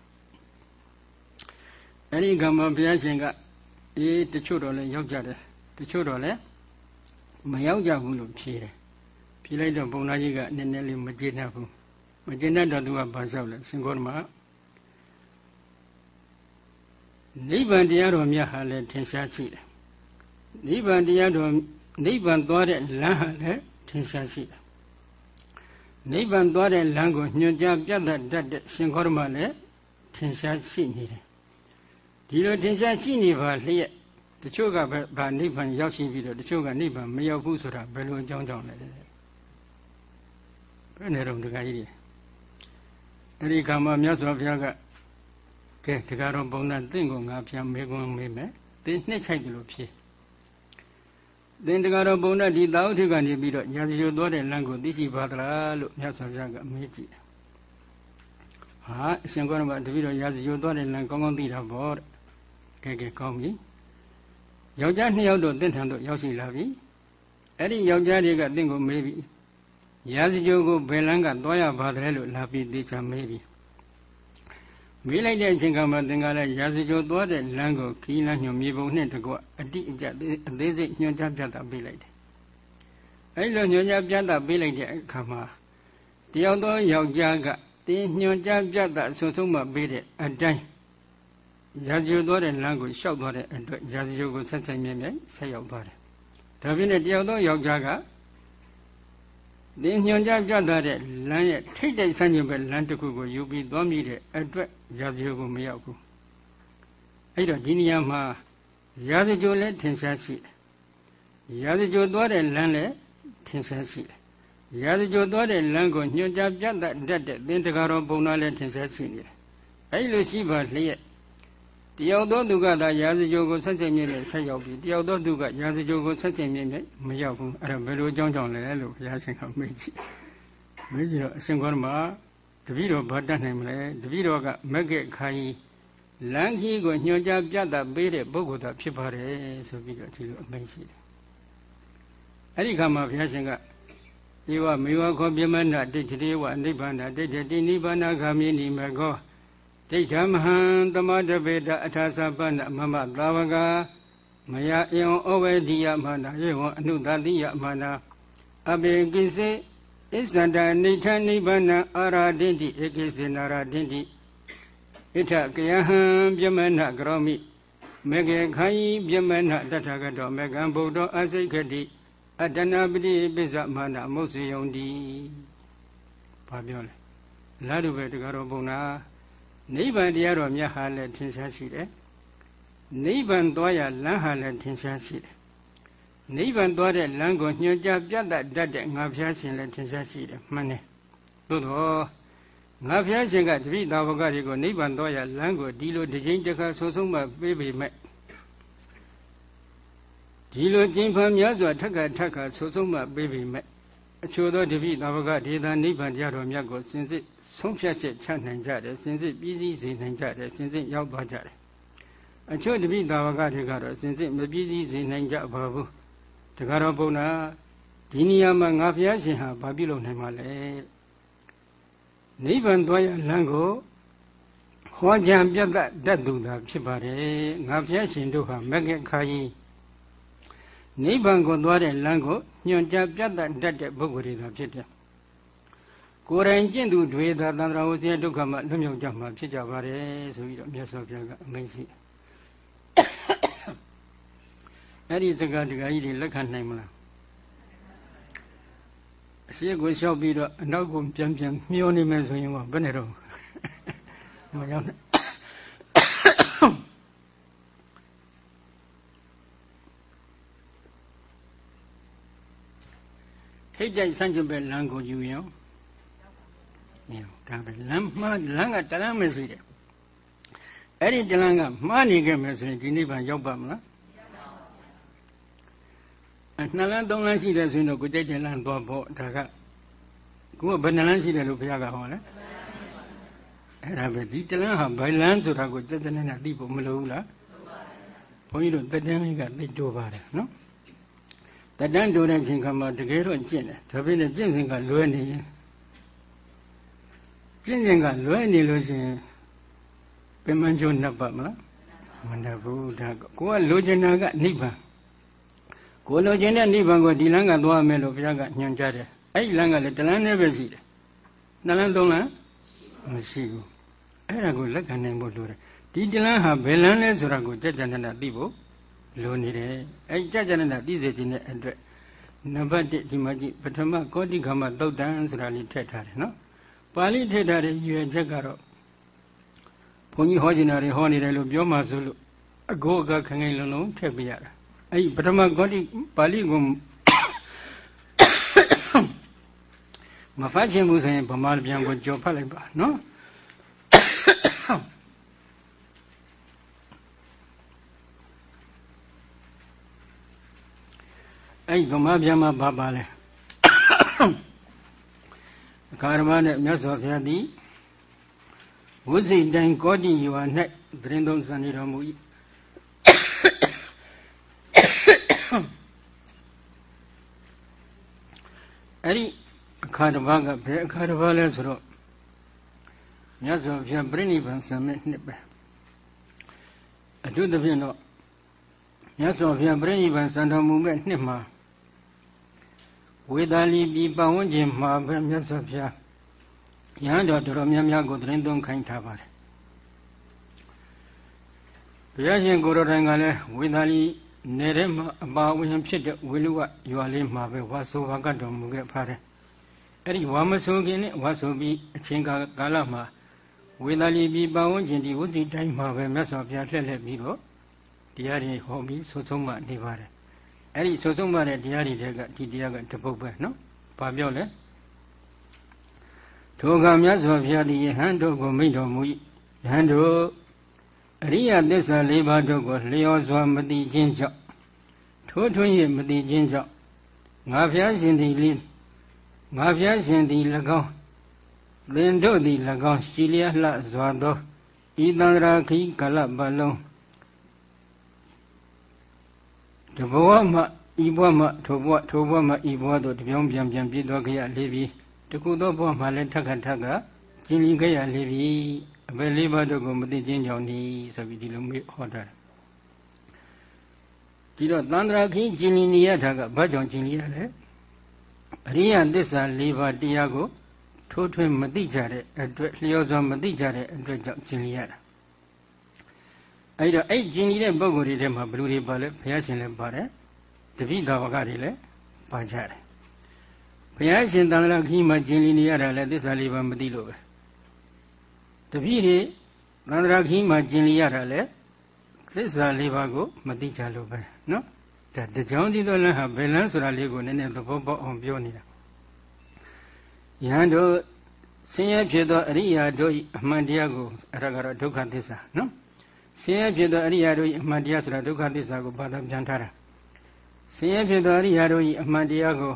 အဲဒီကမ္မဘုရားရှင်ကအေးတချို့တော့လည်းရောက်ကြတယ်တချို့တော့လည်းမရောက်ကြဘူးလို့ဖြေတယ်ဖြေလိုက်တော့ဘုံသားကြီးကနည်းနည်းလေးမကျေနပ်ဘူးမကျေနပ်တော့သူကဘာလျှောက်လဲရှင်ကောဓမနိဗ္ဗာန်တရားတော်မြတ်ဟာလည်းထင်ရှားရှိတယ်နိဗ္ဗာန်တရားတော်နိဗ္ဗာန်သွားတဲ့လမ်းဟာလည်းထင်ရှားရှိတယ် နိဗ္ဗာန်သွားတဲ့လမ်းကိုညွှန်ကြားပြတ်တတ်တဲ့ရှင်ခောရမလည်းထင်ရှားရှိနေတယ်ဒီလိုထင်ရှားရှိနေပါလျက်တချို့ကဗာနိဗ္ဗာန်ရောက်ရှိပြီးတော့တချို့ကနိဗ္ဗာန်မရောက်ဘူးဆိုတာဘယ်လိုအကြောင်းကြောင့်လဲဘယ်နဲ့တော့တခါကြီးတွေအဲ့ဒီခါမှာမြတ်စွာဘုရားကကဲတခါတော့ပုံနာတင့်ကိုငါပြန်မေးခွန်းမေးမယ်တင်းနှစ်ချိုက်တယ်လို့ဖြေ သင်တကာတော်ဘုံနဲ့ဒီသာဝတိကနေပြီးတော့ညာစီရိုသွားတဲ့လမ်းကိုသိရှိပါသလားလို့မြတ်စွာဘုရားကမေးကြည့်တယ်။ဟာအရှင်ကောရမတပည့်တော်ညာစီရိုသွားတဲ့လမ်းကောင်းကောင်းသိတာပေါ့တဲ့။ကဲကဲကောင်းပြီ။ယောက်ျားနှစ်ယောက်တော့တင့်ထန်တော့ရောက်ရှိလာပြီ။အဲ့ဒီယောက်ျားတွေကတင့်ကိုမေးပြီ။ညာစီရိုကိုဘယ်လမ်းကသွားရပါသလဲလို့လာပြီးသိချာမေးပြီ။ မေးလိုက်တဲ့အချိန်ကမှသင်္ကာလရာဇဂိုသွားတဲ့လမ်းကိုခီးလမ်းညွန်မြေပုံနဲ့တကွအတိအကျအသေးစိတ်ညွှန်ကြားပြတာပေးလိုက်တယ်အဲ့လိုညွှန်ကြားပြတာပေးလိုက်တဲ့အခါမှာတယောက်သောယောက်ျားကတင်းညွှန်ကြားပြတာဆုံးဆုံးမှပေးတဲ့အတိုင်းရာဇဂိုသွားတဲ့လမ်းကိုရှောက်သွားတဲ့အတွက်ရာဇဂိုကိုဆက်ဆက်မြဲမြဲဆက်ရောက်သွားတယ်ဒါပြင်တယောက်သောယောက်ျားက ဒီညွန်ကြပြတ်သားတဲ့လမ်းရဲ့ထိတ်တိတ်ဆန်းကျင်ပဲလမ်းတစ်ခုကိုယူပြီးသွားမိတဲ့အတွက်ရာဇဂိုကိုမရောက်ဘူးအဲ့တော့ဒီနေရာမှာရာဇဂိုလည်းထင်ရှားရှိတယ်ရာဇဂိုသွားတဲ့လမ်းလည်းထင်ရှားရှိတယ်ရာဇဂိုသွားတဲ့လမ်းကိုညွန်ကြပြတ်တတ်တဲ့သင်္တကာတော်ပုံနာလည်းထင်ရှားရှိနေတယ်အဲ့လိုရှိပါလျက် တယောက်သောသူကသာရာဇဂိုကိုဆက်ဆက်မြဲမြဲဆက်ရောက်ပြီးတယောက်သောသူကရာဇဂိုကိုဆက်ဆက်မြဲမြဲမရောက်ဘူးအဲ့ဒါဘယ်လိုအကြောင်းကြောင့်လဲလို့ဘုရားရှင်ကမေးကြည့်မေးကြည့်တော့အရှင်ကောရမတပည့်တော်ဘာတတ်နိုင်မလဲတပည့်တော်ကမက်ကဲခါကြီးလမ်းကြီးကိုညွှန်ကြားပြတာပေးတဲ့ပုဂ္ဂိုလ်သာဖြစ်ပါတယ်ဆိုပြီးတော့ဒီလိုအမိန့်ရှိတယ်အဲ့ဒီခါမှာဘုရားရှင်ကဧဝမေဝခောပြမနာတိဋ္ဌိဝနိဗ္ဗာန်တိဋ္ဌတိနိဗ္ဗာန်ဂာမိနိမကော ဒိဋ္ဌမဟံသမတပေတအထာသပနမမသာဝကမယအယံဩဝေဒီယမနာယေဝံအနုတတိယမနာအဘေကိစေဣဇန္တနိဋ္ဌနိဗ္ဗာန်အာရာဒိဋ္ဌိဧကိစေနာရာဒိဋ္ဌိဣထကယဟံပြမနကရောမိမေကေခိုင်ပြမနတထကတောမေကံဗုဒ္ဓအစိတ်ခတိအတနာပတိပိစ္ဆမနာမုတ်စေယုံတိဘာပြောလဲလာတို့ပဲတကားတော်ဘုံနာ နိဗ္ဗာန်တရားတော်မြတ်ဟာလည်းထင်ရှားရှိတယ်နိဗ္ဗာန်သွားရလမ်းဟာလည်းထင်ရှားရှိတယ်နိဗ္ဗာန်သွားတဲ့လမ်းကိုညွှန်ကြားပြတ်တတ်တဲ့ငါဖျားရှင်လည်းထင်ရှားရှိတယ်မှန်တယ်သို့တော့ငါဖျားရှင်ကတပိသာဝကတွေကိုနိဗ္ဗာန်သွားရလမ်းကိုဒီလိုတစ်ချိန်တစ်ခါဆုံးဆုံးမှပေးပေမဲ့ဒီလိုကျင့်ဖန်များစွာထက်ကထက်ကဆုံးဆုံးမှပေးပေမဲ့ အချို့သောတပိသာဝကဒေသနိဗ္ဗာန်တရားတော်မြတ်ကိုစင်စစ်ဆုံးဖြတ်ချက်ချနိုင်ကြတယ်စင်စစ်ပြီးစည်းစေနိုင်ကြတယ်စင်စစ်ရောက်သွားကြတယ်အချို့တပိသာဝကတွေကတော့စင်စစ်မပြီးစည်းစေနိုင်ကြပါဘူးတခါတော့ဘုန်းနာဒီနေရာမှာငါဘုရားရှင်ဟာဘာပြုလုပ်နိုင်မှာလဲနိဗ္ဗာန်သွားရလမ်းကိုဟောကြားပြတ်တတ်သူသာဖြစ်ပါတယ်ငါဘုရားရှင်တို့ဟာမဂ္ဂခါကြီး နိဗ္ဗာန်ကိုသွားတဲ့လမ်းကိုညွှန်ကြားပြတ်တတ်တဲ့ပုဂ္ဂိုလ်တွေသာဖြစ်တယ်ကိုယ်တိုင်ကျင့်သူတွေသာသံဃာဝဆင်းဒုက္ခမှလွတ်မြောက်ကြမှာဖြစ်ကြပါတယ်ဆိုပြီးတော့မြတ်စွာဘုရားကအမိန့်ရှိအဲ့ဒီစကားတရားကြီးတွေလက်ခံနိုင်မလားအရှိကိုလျှောက်ပြီးတော့အနောက်ကိုပြန်ပြန်မျောနေမယ်ဆိုရင်ဘယ်နဲ့တော့မရောက်နဲ့ ထိတ်တိုက်ဆန့်ကျင်ပဲလမ်းကိုယူရင်နေဒါပဲလမ်းမှားလမ်းကတလမ်းပဲရှိတယ်အဲ့ဒီတလမ်းကမှားနေခဲ့မယ်ဆိုရင်ဒီနိဗ္ဗာန်ရောက်ပါမလားနှစ်လမ်းသုံးလမ်းရှိတယ်ဆိုရင်တော့ကိုကြိုက်တဲ့လမ်းသွားဖို့ဒါကကိုကဘယ်နှလမ်းရှိတယ်လို့ဘုရားကဟောလဲအဲ့ဒါပဲဒီတလမ်းဟာဘယ်လမ်းဆိုတာကိုစက်စနဲ့နဲ့သိဖို့မလိုဘူးလားဘုန်းကြီးတို့တက်တန်းလေးကသိတိုးပါတယ်နော် တက်တန်းတိုးတဲ့ချိန်ခါမှာတကယ်တော့ကျင့်တယ်ဒါပေမဲ့ကျင့်စဉ်ကလွဲနေရင်ကျင့်စဉ်ကလွဲနေလို့ရှိရင်ပင်မကျိုးနှစ်ပတ်မလားမနှပ်ဘူးဒါကိုကလိုချင်တာကနိဗ္ဗာန်ကိုလိုချင်တဲ့နိဗ္ဗာန်ကိုဒီလမ်းကသွားမယ်လို့ဘုရားကညွှန်ကြားတယ်အဲ့ဒီလမ်းကလည်းတလမ်းနဲ့ပဲရှိတယ်နှစ်လမ်းသုံးလမ်းမရှိဘူးအဲ့ဒါကိုလက်ခံနိုင်ဖို့လိုတယ်ဒီတလမ်းဟာဘယ်လမ်းလဲဆိုတာကိုကြက်ကြနနာသိဖို့ လိုနေတယ်အဲ့ကြက်ကြနနာသိစေခြင်းတဲ့အတွက်နံပါတ်1ဒီမှာကြည့်ပထမကောတိခမသုတ်တံဆိုတာလေးထည့်ထားတယ်နော်ပါဠိထည့်ထားတဲ့ရွယ်ချက်ကတော့ဘုန်းကြီးဟောကျင်တာတွေဟောနေတယ်လို့ပြောမှဆိုလို့အကိုအကခိုင်ခိုင်လုံလုံထည့်ပြရတာအဲ့ဒီပထမကောတိပါဠိကိုမဖတ်ချင်ဘူးဆိုရင်ဗမာပြန်ကိုကြော်ဖတ်လိုက်ပါနော် အဲ့ဗမာပြန်မှာဘာပါလဲအခါရမနဲ့မြတ်စွာဘုရားသည်ဝုဇိတိုင်ကောတိရွာ၌သတင်းသုံးစံနေတော်မူ၏အဲ့ဒီအခါတစ်ပါးကဘယ်အခါတစ်ပါးလဲဆိုတော့မြတ်စွာဘုရားပြိဋိဘံဆံမဲ့နှစ်ပဲအထူးသဖြင့်တော့မြတ်စွာဘုရားပြိဋိဘံဆံတော်မူမဲ့နှစ်မှာ ဝေသာလီပြည်ပဝန်းကျင်မှာပဲမြတ်စွာဘုရားရဟန်းတော်တော်များများကိုသတင်းသွင်းခိုင်းထားပါတယ်ဘုရားရှင်ကိုရောတိုင်ကလည်းဝေသာလီနေထဲမှာအပါဝင်ဖြစ်တဲ့ဝေလူဝရွာလေးမှာပဲဝါဆိုဝါကတော်မူခဲ့ပါတယ်အဲ့ဒီဝါမဆိုခင်နဲ့ဝါဆိုပြီးအချိန်ကာလမှာဝေသာလီပြည်ပဝန်းကျင်ဒီဝစီတိုင်းမှာပဲမြတ်စွာဘုရားလှည့်လှည့်ပြီးတော့တရားတွေဟောပြီးဆုဆုံးမှနေပါတယ် အဲ့ဒီဆုဆုံးမှတဲ့တရားတွေတဲကဒီတရားကတပုတ်ပဲနော်ဘာပြောလဲထိုကမြတ်စွာဘုရားသည်ယဟန်တို့ကိုမိန့်တော်မူ၏ယဟန်တို့အရိယသစ္စာ၄ပါးတို့ကိုလျော်စွာမသိခြင်းကြောင့်ထိုးထွင်း၍မသိခြင်းကြောင့်ငါဘုရားရှင်သည်လေငါဘုရားရှင်သည်၎င်းသင်တို့သည်၎င်းရှိလျက်လှစွာသောဤတန္တရာခိကလပလုံး တဘဝမှဤဘဝမှထိုဘဝထိုဘဝမှဤဘဝသို့တပြောင်းပြန်ပြန်ပြည့်တော်ကြရလေပြီတခုသောဘဝမှလည်းထက်ခါထက်ကကျင်လီကြရလေပြီအဘယ်လေးပါးတို့ကိုမသိချင်းကြောင့်ဤဆိုပြီးဒီလိုမျိုးဟောတာဒီတော့သန္တရာခိကျင်လီနေရတာကဘာကြောင့်ကျင်လီရလဲအရိယသစ္စာ၄ပါးတရားကိုထိုးထွင်းမသိကြတဲ့အတွက်လျော်စွာမသိကြတဲ့အတွက်ကြောင့်ကျင်လီရတာ အဲ့တော့အဲ့ကျင်လီတဲ့ပုံကိုယ်တွေထဲမှာဘယ်လိုတွေပါလဲဘုရားရှင်လည်းပါတယ်တပိသာဝကတွေလည်းပါကြတယ်ဘုရားရှင်သံဃာခီးမှာကျင်လီနေရတာလည်းသစ္စာလေးပါးမသိလို့ပဲတပိတွေသံဃာခီးမှာကျင်လီရတာလည်းသစ္စာလေးပါးကိုမသိကြလို့ပဲနော်ဒါတကြောင်ဒီတော့လမ်းဟာဘယ်လမ်းဆိုတာလေးကိုနည်းနည်းသဘောပေါက်အောင်ပြောနေတာယဟန်တို့ဆင်းရဲဖြစ်သောအရိယာတို့၏အမှန်တရားကိုအရကတော့ဒုက္ခသစ္စာနော် ဆင်းရဲဖြစ်သောအရိယာတို့၏အမှန်တရားဆိုတာဒုက္ခသစ္စာကိုဘာသာပြန်ထားတာဆင်းရဲဖြစ်သောအရိယာတို့၏အမှန်တရားကို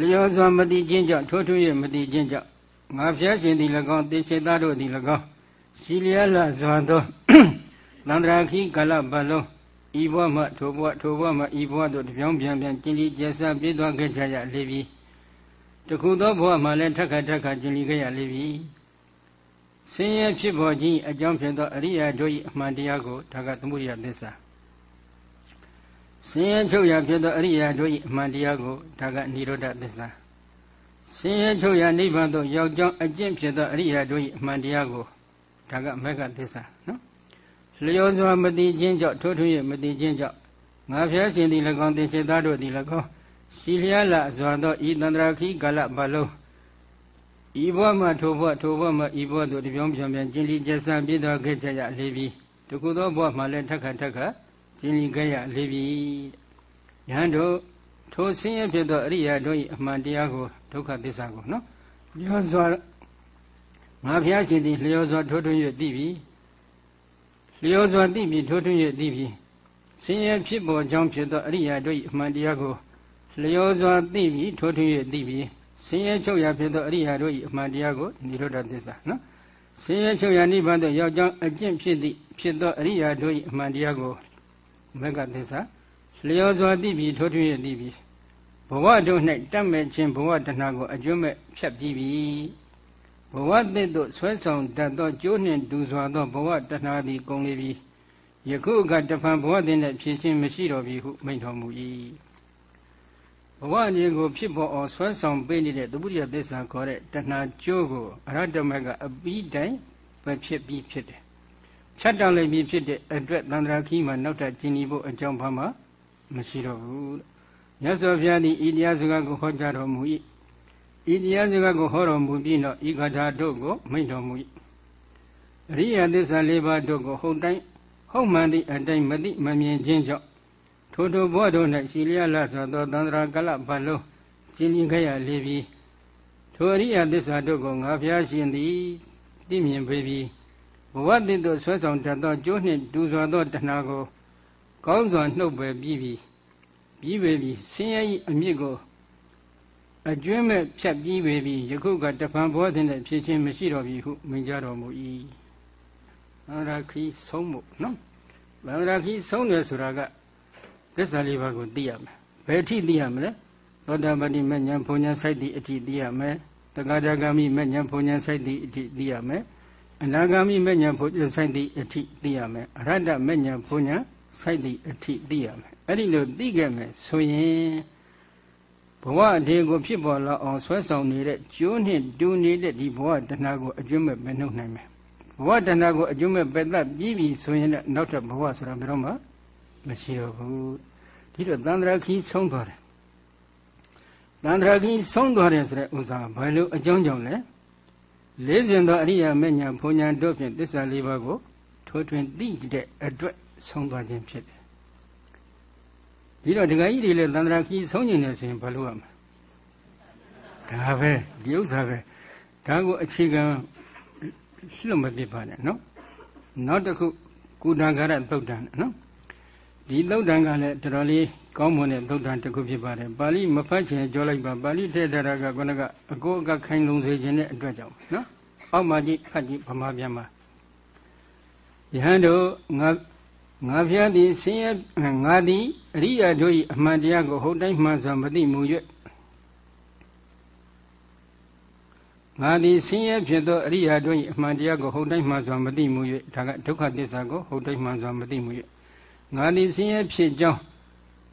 လျောစွာမတိခြင်းကြောင့်ထိုးထွင်း၍မတိခြင်းကြောင့်ငါဖျားရှင်သည်၎င်းတေချေသားတို့သည်၎င်းရှိလျက်လစွာသောသန္တရာခိကလပတ်လုံးဤဘဝမှထိုဘဝထိုဘဝမှဤဘဝသို့တပြောင်းပြန်ပြန်ကျင်လီကျဆပြေးသွားခဲ့ကြရလေပြီတခုသောဘဝမှလည်းထက်ခါထက်ခါကျင်လီခဲ့ရလေပြီ ဆင်းရဲဖြစ်ပေါ်ခြင်းအကြောင်းဖြစ်သောအရိယာတို့၏အမှန်တရားကိုဒါကသမုဒိယသစ္စာဆင်းရဲချုပ်ရာဖြစ်သောအရိယာတို့၏အမှန်တရားကိုဒါကនិရောဓသစ္စာဆင်းရဲချုပ်ရာနိဗ္ဗာန်သို့ရောက်ကြောင်းအကျင့်ဖြစ်သောအရိယာတို့၏အမှန်တရားကိုဒါကမေဃသစ္စာနော်လျောစွာမတိခြင်းကြောင့်ထိုးထွင်း၍မတိခြင်းကြောင့်ငါဖျားရှင်သည်၎င်းတင်စေသားတို့သည်၎င်းရှိလျာလစွာသောဤတန္တရာခိကာလဘလုံး ဤဘဝမှထိုဘဝထိုဘဝမှဤဘဝသို့တပြောင်းပြန်ပြန်ကျင်လီကျဆံပြည့်တော်ခဲ့ကြရလေပြီတခုသောဘဝမှလည်းထက်ခါထက်ခါကျင်လီခဲ့ရလေပြီယဟန်တို့ထိုဆင်းရဲဖြစ်သောအရိယာတို့၏အမှန်တရားကိုဒုက္ခသစ္စာကိုနော်လျောစွာငါဖျားရှင်သည်လျောစွာထိုးထွင်း၍သိပြီလျောစွာသိပြီထိုးထွင်း၍သိပြီဆင်းရဲဖြစ်ပေါ်ကြောင်းဖြစ်သောအရိယာတို့၏အမှန်တရားကိုလျောစွာသိပြီထိုးထွင်း၍သိပြီ ဆင်းရဲချုပ်ရာဖြစ်သောအရိယာတို့၏အမှန်တရားကိုនិရောဓသစ္စာနော်ဆင်းရဲချုပ်ရာနိဗ္ဗာန်သို့ရောက်ကြောင်းအကျင့်ဖြစ်သည့်ဖြစ်သောအရိယာတို့၏အမှန်တရားကိုမဂ္ဂသစ္စာလျောစွာသိပြီထိုးထွင်း၍သိပြီဘဝတို့၌တတ်မဲ့ခြင်းဘဝတဏှာကိုအကျွမ်းမဲ့ဖြတ်ပြီးပြီဘဝသစ်သို့ဆွဲဆောင်တတ်သောကျိုးနှင့်တူစွာသောဘဝတဏှာသည်ကုန်လေပြီယခုအခါတဖန်ဘဝသစ်၌ဖြစ်ခြင်းမရှိတော့ပြီဟုမိန့်တော်မူ၏ ဘဝအနေကိုဖြစ်ပေါ်အောင်ဆွဲဆောင်ပေးနေတဲ့သပုရိယသစ္စာခေါ်တဲ့တဏှာကျိုးကိုအရဟတမကအပိတိုင်ပဲဖြစ်ပြီးဖြစ်တယ်ဖြတ်တောက်လိုက်ပြီးဖြစ်တဲ့အတွက်သန္တရာခီးမှာနောက်ထပ်ကျင်လီဖို့အကြောင်းဘာမှမရှိတော့ဘူးမြတ်စွာဘုရားသည်ဤတရားစကားကိုဟောကြားတော်မူ၏ဤတရားစကားကိုဟောတော်မူပြီးတော့ဤကထာတို့ကိုမိန့်တော်မူ၏အရိယသစ္စာလေးပါးတို့ကိုဟုတ်တိုင်းဟုတ်မှန်သည့်အတိုင်းမသိမမြင်ခြင်းကြောင့် ထိုထိုဘဝတို့၌ရှိလျက်လဆိုသောသန္တရာကလဘလုံးကျင်လင်ခဲ့ရလေပြီထိုအရိယသစ္စာတို့ကိုငါဖျားရှင်သည်သိမြင်ပေပြီဘဝတည်သို့ဆွဲဆောင်တတ်သောကျိုးနှင့်တူစွာသောတဏှာကို ကောင်းစွာနှုတ်ပယ်ပြီးပြီပြီးပေပြီဆင်းရဲ၏အမြင့်ကိုအကျွမ်းမဲ့ဖြတ်ပြီးပေပြီယခုကတပံဘောတဲ့ဖြစ်ချင်းမရှိတော့ပြီဟုမိန့်ကြတော်မူ၏ဗန္ဒရာခီဆုံးမှုနော်ဗန္ဒရာခီဆုံးတယ်ဆိုတာက သစ္စာလေးပါးကိုသိရမယ်ဘယ်အထိသိရမလဲသောတာပတိမဉ္ဇဉ်ဘုံညာစိုက်သည့်အထိသိရမယ်သတက္ကရာဂာမိမဉ္ဇဉ်ဘုံဉ္ဇဉ်စိုက်သည့်အထိသိရမယ်အနာဂာမိမဉ္ဇဉ်ဘုံဉ္ဇဉ်စိုက်သည့်အထိသိရမယ်အရဟတမဉ္ဇဉ်ဘုံဉ္ဇဉ်စိုက်သည့်အထိသိရမယ်အဲ့ဒီလိုသိခဲ့မယ်ဆိုရင်ဘဝအထေကိုဖြစ်ပေါ်လာအောင်ဆွဲဆောင်နေတဲ့ကျိုးနှင့်တူနေတဲ့ဒီဘဝတဏှာကိုအကျွမ်းမဲ့ပဲနှုတ်နိုင်မယ်ဘဝတဏှာကိုအကျွမ်းမဲ့ပဲတတ်ပြီးပြီဆိုရင်လည်းနောက်ထပ်ဘဝဆိုတာဘယ်တော့မှမရှိတော့ဘူး ဒီတော့သန္တရာခီးဆုံးသွားတယ်သန္တရာခီးဆုံးသွားတယ်ဆိုတဲ့ဥစ္စာဘယ်လိုအကြောင်းကြောင့်လဲလေးစဉ်သောအရိယာမေညာဘုံညာတို့ဖြင့်သစ္စာလေးပါးကိုထိုးထွင်းသိတဲ့အတွက်ဆုံးသွားခြင်းဖြစ်တယ်ဒီတော့ဒကာကြီးတွေလည်းသန္တရာခီးဆုံးနေတယ်ဆိုရင်ဘာလို့ရမလဲဒါပဲဒီဥစ္စာပဲဒါကိုအခြေခံလွတ်မပြပါနဲ့နော်နောက်တစ်ခုကုဒံကာရသုတ်တံနော် ဒီသုတ်တံကလည်းတော်တော်လေးကောင်းမွန်တဲ့သုတ်တံတစ်ခုဖြစ်ပါတယ်ပါဠိမဖတ်ချင်ကြောလိုက်ပါပါဠိထဲတာကခုနကအကိုအကခိုင်လုံစေခြင်းတဲ့အတွက်ကြောင့်နော်အောက်မှာကြည့်ဖတ်ကြည့်ဗမာပြန်မှာယဟန်တို့ငါငါဖျားသည်ဆင်းရဲငါသည်အရိယာတို့၏အမှန်တရားကိုဟုတ်တိုင်းမှန်စွာမသိမှု၍ငါသည်ဆင်းရဲဖြစ်သောအရိယာတို့၏အမှန်တရားကိုဟုတ်တိုင်းမှန်စွာမသိမှု၍ဒါကဒုက္ခသစ္စာကိုဟုတ်တိုင်းမှန်စွာမသိမှု၍ ငါသည်ဆင်းရဲဖြစ်ကြောင်း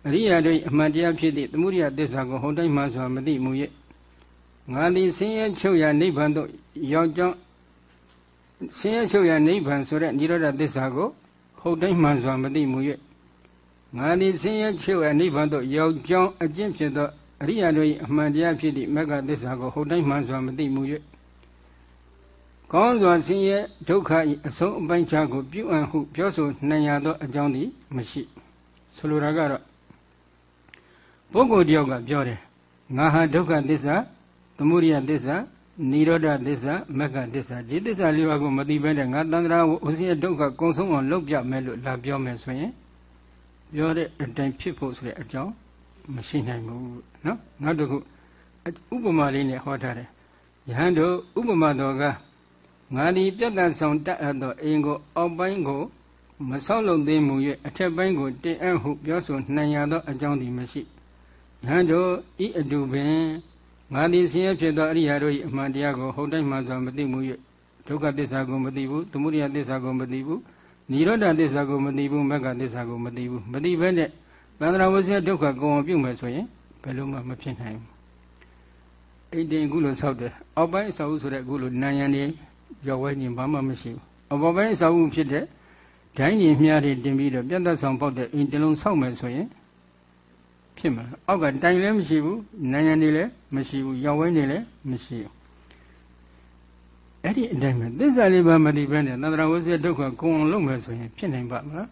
အရိယာတို့၏အမှန်တရားဖြစ်သည့်သမုဒိယသစ္စာကိုဟုတ်တိုင်းမှန်စွာမသိမှု၍ငါသည်ဆင်းရဲချုပ်ရာနိဗ္ဗာန်သို့ရောက်ကြောင်းဆင်းရဲချုပ်ရာနိဗ္ဗာန်ဆိုတဲ့និရောဓသစ္စာကိုဟုတ်တိုင်းမှန်စွာမသိမှု၍ငါသည်ဆင်းရဲချုပ်ရာနိဗ္ဗာန်သို့ရောက်ကြောင်းအကျင့်ဖြစ်သောအရိယာတို့၏အမှန်တရားဖြစ်သည့်မဂ္ဂသစ္စာကိုဟုတ်တိုင်းမှန်စွာမသိမှု၍ ကောင်းစွာဆင်းရဲဒုက္ခ၏အဆုံးအပိုင်းခြားကိုပြုအပ်ဟုပြောဆိုနိုင်ရသောအကြောင်းသည်မရှိဆိုလိုတာကတော့ပုဂ္ဂိုလ်တယောက်ကပြောတယ်ငါဟာဒုက္ခသစ္စာသမုဒိယသစ္စာနိရောဓသစ္စာမဂ္ဂသစ္စာဒီသစ္စာလေးပါးကိုမသိဘဲနဲ့ငါတန္တရာကိုဥစဉ်ဒုက္ခကုံဆုံးအောင်လုပ်ပြမယ်လို့လာပြောမယ်ဆိုရင်ပြောတဲ့အတိုင်းဖြစ်ဖို့ဆိုတဲ့အကြောင်းမရှိနိုင်ဘူးနော်နောက်တစ်ခုဥပမာလေးနဲ့ဟောထားတယ်ယဟန်တို့ဥပမာတော်က ငါသည်ပြတ်တန်ဆောင်တတ်အပ်သောအိမ်ကိုအောက်ပိုင်းကိုမဆောက်လုပ်သေးမူ၍အထက်ပိုင်းကိုတင်အပ်ဟုပြောဆိုနိုင်ရသောအကြောင်းသည်မရှိယဟန်တို့ဤအတူပင်ငါသည်ဆင်းရဲဖြစ်သောအရိယာတို့၏အမှန်တရားကိုဟုတ်တိုင်းမှစွာမသိမှု၍ဒုက္ခသစ္စာကိုမသိဘူးသမုဒယသစ္စာကိုမသိဘူးនិရောဓသစ္စာကိုမသိဘူးမဂ္ဂသစ္စာကိုမသိဘူးမသိဘဲနဲ့သန္တရာဝဇ္ဇဒုက္ခကိုအောင်ပြုမယ်ဆိုရင်ဘယ်လိုမှမဖြစ်နိုင်ဘူးအိတ်တင်အခုလိုဆောက်တယ်အောက်ပိုင်းအဆောက်အဦဆိုတဲ့အခုလိုနာယံတွေ ရောက်ဝဲခြင်းဘာမှမရှိဘူးအပေါ်ပိုင်းအဆောက်အဦဖြစ်တဲ့ဒိုင်းကြီးမြားတွေတင်ပြီးတော့ပြတ်သက်ဆောင်ပေါက်တဲ့အိမ်တလုံးဆောက်မယ်ဆိုရင်ဖြစ်မှာအောက်ကတိုင်လည်းမရှိဘူးနာယံတွေလည်းမရှိဘူးရောက်ဝဲနေလည်းမရှိဘူးအဲ့ဒီအတိုင်းပဲသစ္စာလေးပါးမတိဘဲနဲ့သန္တရာဝဇ္ဇဒုက္ခကိုအောင်လုပ်မယ်ဆိုရင်ဖြစ်နိုင်ပါမလား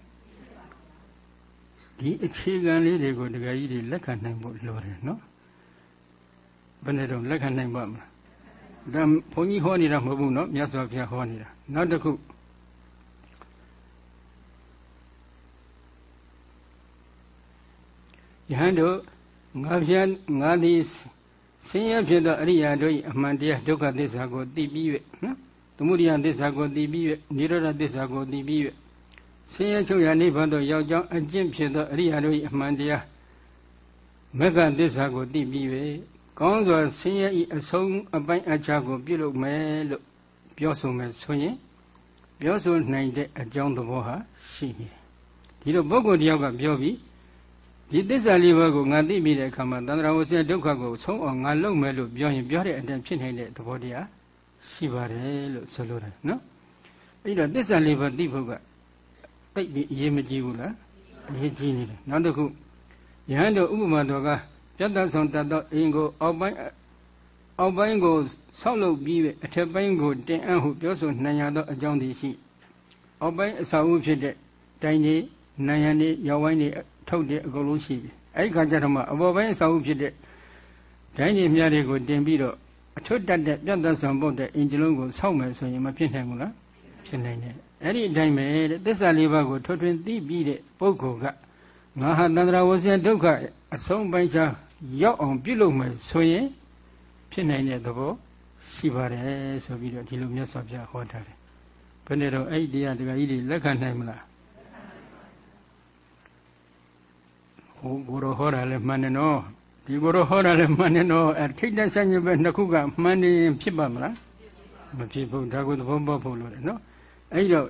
ဒီအခြေခံလေးတွေကိုတကယ်ကြီးတွေလက်ခံနိုင်ဖို့လိုတယ်နော်ဘယ်နဲ့တော့လက်ခံနိုင်ပါမလား ဒါဘုန်းကြီးဟောနေတာမဟုတ်ဘူးနော်မြတ်စွာဘုရားဟောနေတာနောက်တစ်ခုယဟန်တို့ငါဖြန်ငါသည်ဆင်းရဲဖြစ်သောအရိယာတို့၏အမှန်တရားဒုက္ခသစ္စာကိုသိပြီး၍နော်သမုဒိယသစ္စာကိုသိပြီး၍និရောဓသစ္စာကိုသိပြီး၍ဆင်းရဲချုပ်ရာနိဗ္ဗာန်သို့ရောက်ကြောင်းအကျင့်ဖြစ်သောအရိယာတို့၏အမှန်တရားမဂ္ဂသစ္စာကိုသိပြီး၍ ကောင်းစွာဆင်းရဲ၏အဆုံးအပိုင်းအခြားကိုပြုလုပ်မယ်လို့ပြောဆိုမယ်ဆိုရင်ပြောဆိုနိုင်တဲ့အကြောင်းသဘောဟာရှိနေတယ်ဒီတော့ပုဂ္ဂိုလ်တယောက်ကပြောပြီးဒီသစ္စာလေးပါးကိုငါသိပြီးတဲ့အခါမှာတန္တရာဝဆင်းဒုက္ခကိုဆုံးအောင်ငါလုပ်မယ်လို့ပြောရင်ပြောတဲ့အတိုင်းဖြစ်နေတဲ့သဘောတရားရှိပါတယ်လို့ဆိုလိုတယ်နော်အဲ့တော့သစ္စာလေးပါးသိဖို့ကတိတ်ပြီးအရေးမကြီးဘူးလားအရေးကြီးနေတယ်နောက်တစ်ခုယဟန်တို့ဥပမာတော်က ပြတ်သက်ဆုံးတတ်သောအင်ကိုအောက်ပိုင်းအောက်ပိုင်းကိုဆောက်လုပ်ပြီးအထက်ပိုင်းကိုတင်အပ်ဟုပြောဆိုနိုင်ရသောအကြောင်းတည်ရှိအောက်ပိုင်းအစာအုပ်ဖြစ်တဲ့တိုင်းကြီးနိုင်ရန်တွေရောက်ဝိုင်းတွေထုတ်တယ်အကုန်လုံးရှိပြီအဲ့ဒီခါကျတော့မှအပေါ်ပိုင်းအစာအုပ်ဖြစ်တဲ့တိုင်းကြီးမြားတွေကိုတင်ပြီးတော့အထွတ်တက်တဲ့ပြတ်သက်ဆုံးပုတ်တဲ့အင်ဂျင်လုံးကိုဆောက်မယ်ဆိုရင်မဖြစ်နိုင်ဘူးလားဖြစ်နိုင်တယ်အဲ့ဒီအတိုင်းပဲတဲ့သစ္စာလေးပါးကိုထွတ်ထွင်းသိပြီးတဲ့ပုဂ္ဂိုလ်ကငါဟာတန္တရာဝဇ္ဇဒုက္ခ အဆုံးပိုင်းခြားရောက်အောင်ပြုလုပ်မယ်ဆိုရင်ဖြစ်နိုင်တဲ့သဘောရှိပါတယ်ဆိုပြီးတော့ဒီလိုမြတ်စွာဘုရားဟောထားတယ်ဘယ်နဲ့တော့အဲ့ဒီတရားတရားကြီးတွေလက်ခံနိုင်မလားဟိုကိုယ်တော်ဟောတာလည်းမှန်တယ်နော်ဒီကိုတော့ဟောတာလည်းမှန်တယ်တော့အထိတ်တဆန့်ကျင်ဘက်နှစ်ခုကမှန်နေရင်ဖြစ်ပါမလားမဖြစ်ဘူးဒါကိုသဘောပေါက်ဖို့လိုတယ်နော်အဲ့တော့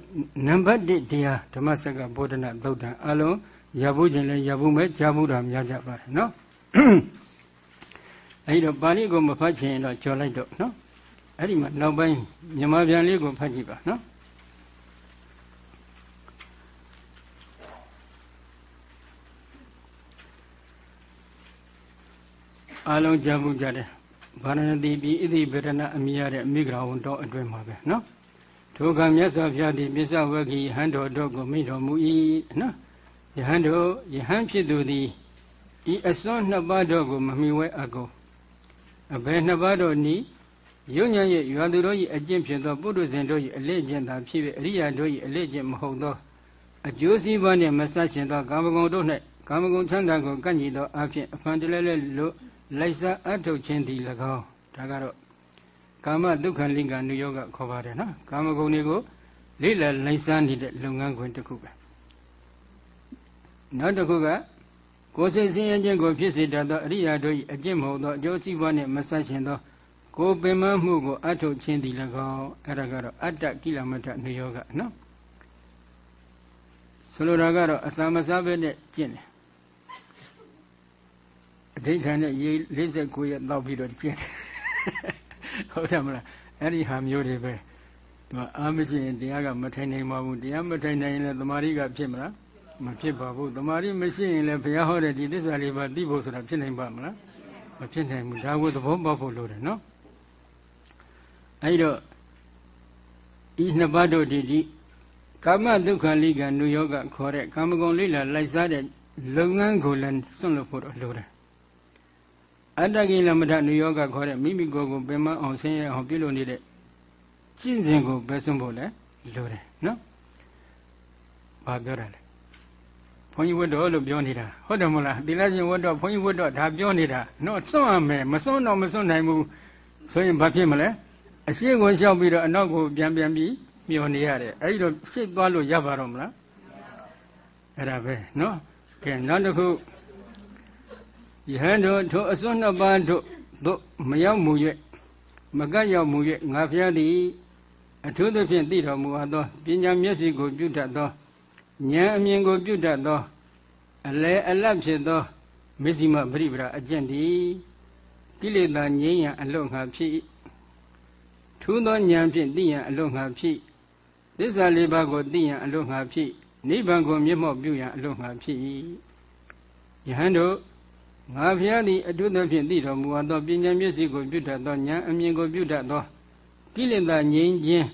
နံပါတ်1တရားဓမ္မစက္ကဗုဒ္ဓနာသုတ်တံအလုံး ရဖို့ခြင်းလည်းရဖို့မဲ့ကြားဖို့တာများကြပါတယ်နော်အဲ့တော့ပါဠိကိုမဖတ်ချင်တော့ကြော်လိုက်တော့နော်အဲ့ဒီမှာနောက်ပိုင်းမြန်မာပြန်လေးကိုဖတ်ကြည့်ပါနော်အလုံးကြားမှုကြတယ်ဗာရဏသီပြည်ဣတိဗေဒနာအမိရတဲ့မိဂရာဝန်တော်အတွင်းမှာပဲနော်ထိုကမြတ်စွာဘုရားသည်ပစ္စဝဂီဟန်တော်တို့ကိုမိတော်မူ၏နော် ယဟန်တို့ယဟန်ဖြစ်သူသည်ဤအစွန်းနှစ်ပါးတို့ကိုမမိဝဲအကုန်အဘယ်နှစ်ပါးတို့နည်းယုံညာရဲ့ရွာသူတို့၏အကျင့်ဖြစ်သောပုထုဇဉ်တို့၏အလေးကျင့်သာဖြစ်၍အရိယာတို့၏အလေးကျင့်မဟုတ်သောအကျိုးစီးပွားနှင့်မဆက်ရှင်သောကာမဂုဏ်တို့၌ကာမဂုဏ်ချမ်းသာကိုကန့်ညီသောအဖြစ်အဖန်တလဲလဲလို့လိုက်စားအထုတ်ခြင်းသည်၎င်းဒါကတော့ကာမဒုက္ခလိင်္ဂနုယောဂခေါ်ပါတယ်နော်ကာမဂုဏ်တွေကိုလိလလိုက်စားနေတဲ့လုပ်ငန်းခွင်တစ်ခုပဲ နောက်တစ်ခုကကိုယ်စိတ်ဆင်းရဲခြင်းကိုဖြစ်စေတတ်သောအရိယာတို့၏အကျင့်မဟုတ်သောအကျိုးစီးပွားနှင့်မဆက်ရှင်သောကိုယ်ပင်မမှုကိုအထုတ်ခြင်းသည်၎င်းအဲ့ဒါကတော့အတ္တကိလမထနုယောဂနော်ဆိုလိုတာကတော့အစာမစားဘဲနဲ့ကျင့်တယ်အဋိဌာန်နဲ့ရေ49ရက်တောက်ပြီးတော့ကျင့်ဟုတ်တယ်မလားအဲ့ဒီဟာမျိုးတွေပဲသူကအာမရှိရင်တရားကမထိုင်နိုင်ပါဘူးတရားမထိုင်နိုင်ရင်လည်းတမာရီကဖြစ်မလား မဖြစ်ပါဘူးတမာရီမရှိရင်လည်းဘုရားဟောတဲ့ဒီသစ္စာလေးပါသိဖို့ဆိုတာဖြစ်နိုင်ပါမလားမဖြစ်နိုင်ဘူးဒါကိုသဘောပေါက်ဖို့လိုတယ်နော်အဲ့တော့ဤနှစ်ပါးတို့ဒီဒီကာမဒုက္ခလိကနုယောဂခေါ်တဲ့ကာမဂုဏ်လိလာလိုက်စားတဲ့လုပ်ငန်းကိုလည်းစွန့်လွတ်ဖို့တော့လိုတယ်အတ္တကိလမထနုယောဂခေါ်တဲ့မိမိကိုယ်ကိုပင်မအောင်ဆင်းရဲအောင်ပြုလုပ်နေတဲ့ကျင့်စဉ်ကိုပဲစွန့်ဖို့လည်းလိုတယ်နော်။ဘာပြောတာလဲ။ ဘုန်းကြီးဝတ်တော်လို့ပြောနေတာဟုတ်တယ်မလား။သီလရှင်ဝတ်တော်ဘုန်းကြီးဝတ်တော်ဒါပြောနေတာနော်စွန့်ရမယ်မစွန့်တော့မစွန့်နိုင်ဘူးဆိုရင်ဘာဖြစ်မလဲ။အရှိကိုလျှောက်ပြီးတော့အနောက်ကိုပြန်ပြန်ပြီးမျောနေရတယ်။အဲဒီတော့ရှစ်သွားလို့ရပါတော့မလား။အဲ့ဒါပဲနော်။ကဲနောက်တစ်ခုယဟန်တို့ထိုအစွန်းနှစ်ပါးတို့တို့မရောက်မူ၍မကတ်ရောက်မူ၍ငါဖျားသည်အထူးသဖြင့်သိတော်မူအပ်သောပညာမျက်စိကိုပြုတတ်သော ဉာဏ်အမြင်ကိုပြုတတ်သောအလဲအလတ်ဖြစ်သောမစ္စည်းမပရိပရာအကျင့်သည်ကိလေသာငြိမ်းရန်အလွတ်ငါဖြစ်ထူးသောဉာဏ်ဖြင့်သိရန်အလွတ်ငါဖြစ်သစ္စာလေးပါးကိုသိရန်အလွတ်ငါဖြစ်နိဗ္ဗာန်ကိုမျက်မှောက်ပြုရန်အလွတ်ငါဖြစ်ယဟန်တို့ငါဖျားသည်အတုသဖြင့်သိတော်မူသောပညာမျက်စိကိုပြုတတ်သောဉာဏ်အမြင်ကိုပြုတတ်သောကိလေသာငြိမ်းခြင်း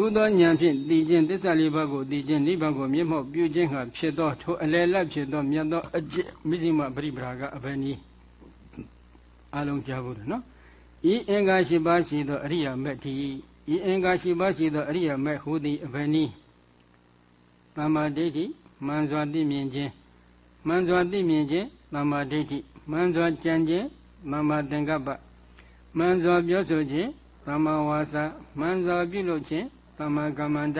ထူးသောဉာဏ်ဖြင့်သိခြင်းသစ္စာလေးပါးကိုသိခြင်းနိဗ္ဗာန်ကိုမျက်မှောက်ပြုခြင်းဟာဖြစ်သောထိုအလယ်လတ်ဖြစ်သောမြတ်သောအကျင့်မိစိမပရိပရာကအဘယ်နည်းအလုံးကြားဖို့နော်ဤအင်္ဂါရှိပါရှိသောအရိယာမက်တိဤအင်္ဂါရှိပါရှိသောအရိယာမက်ဟူသည်အဘယ်နည်းတမ္မာဒိဋ္ဌိမှန်စွာသိမြင်ခြင်းမှန်စွာသိမြင်ခြင်းသမ္မာဒိဋ္ဌိမှန်စွာကြံခြင်းသမ္မာသင်္ကပ္ပမှန်စွာပြောဆိုခြင်းသမ္မာဝါစာမှန်စွာပြုလုပ်ခြင်း သမ္မာကမ္မန္တ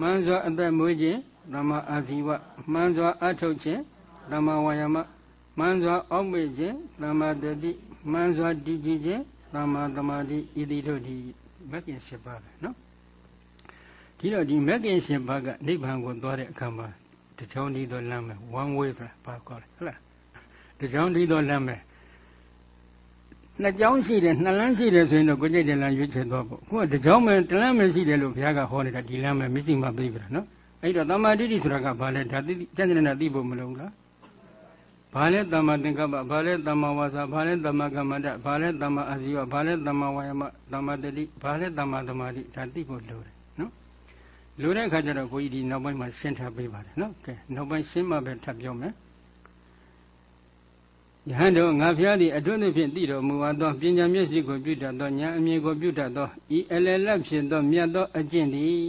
မှန်စွာအသက်မွေးခြင်းသမ္မာအာဇီဝမှန်စွာအထုတ်ခြင်းသမ္မာဝါယာမမှန်စွာအောက်မေ့ခြင်းသမ္မာတတိမှန်စွာတည်ကြည်ခြင်းသမ္မာသမာဓိဤတိတို့ဒီမဂ်ကင်၈ပါးပဲနော်ဒီတော့ဒီမဂ်ကင်၈ပါးကနိဗ္ဗာန်ကိုသွားတဲ့အခါမှာတချောင်းဒီတော့လမ်းမယ် one way ဆိုတာဘာခေါ်လဲဟုတ်လားတချောင်းဒီတော့လမ်းမယ် နှစ်ကြောင်းရှိတယ်နှစ်လမ်းရှိတယ်ဆိုရင်တော့ကိုကြိတ်တဲ့လမ်းရွေးချယ်သွားဖို့ခုကတကြောင်းမယ်တလမ်းမယ်ရှိတယ်လို့ဘုရားကဟောနေတာဒီလမ်းမယ်မစ္စည်းမသိဘူးလားနော်အဲ့တော့တမ္မာတိတိဆိုတာကဘာလဲဒါသိကျန်တဲ့နာသိဖို့မလုံးလားဘာလဲတမ္မာသင်္ကပ္ပဘာလဲတမ္မာဝါစာဘာလဲတမ္မာကမ္မန္တဘာလဲတမ္မာအာဇီဝဘာလဲတမ္မာဝါယမတမ္မာတတိဘာလဲတမ္မာသမာဓိဒါသိဖို့လိုတယ်လိုတဲ့အခါကျတော့ကိုကြီးဒီနောက်ပိုင်းမှာရှင်းထားပေးပါတယ်နော်ကဲနောက်ပိုင်းရှင်းမှပဲထပ်ပြောမယ် ယဟန်တို့ငါဖျားသည်အတွင်းဖြင့်သိတော်မူအပ်သောပညာမျက်စိကိုပြုတတ်သောဉာဏ်အမြင်ကိုပြုတတ်သောဤအလယ်လက်ဖြစ်သောမြတ်သောအကျင့်သည်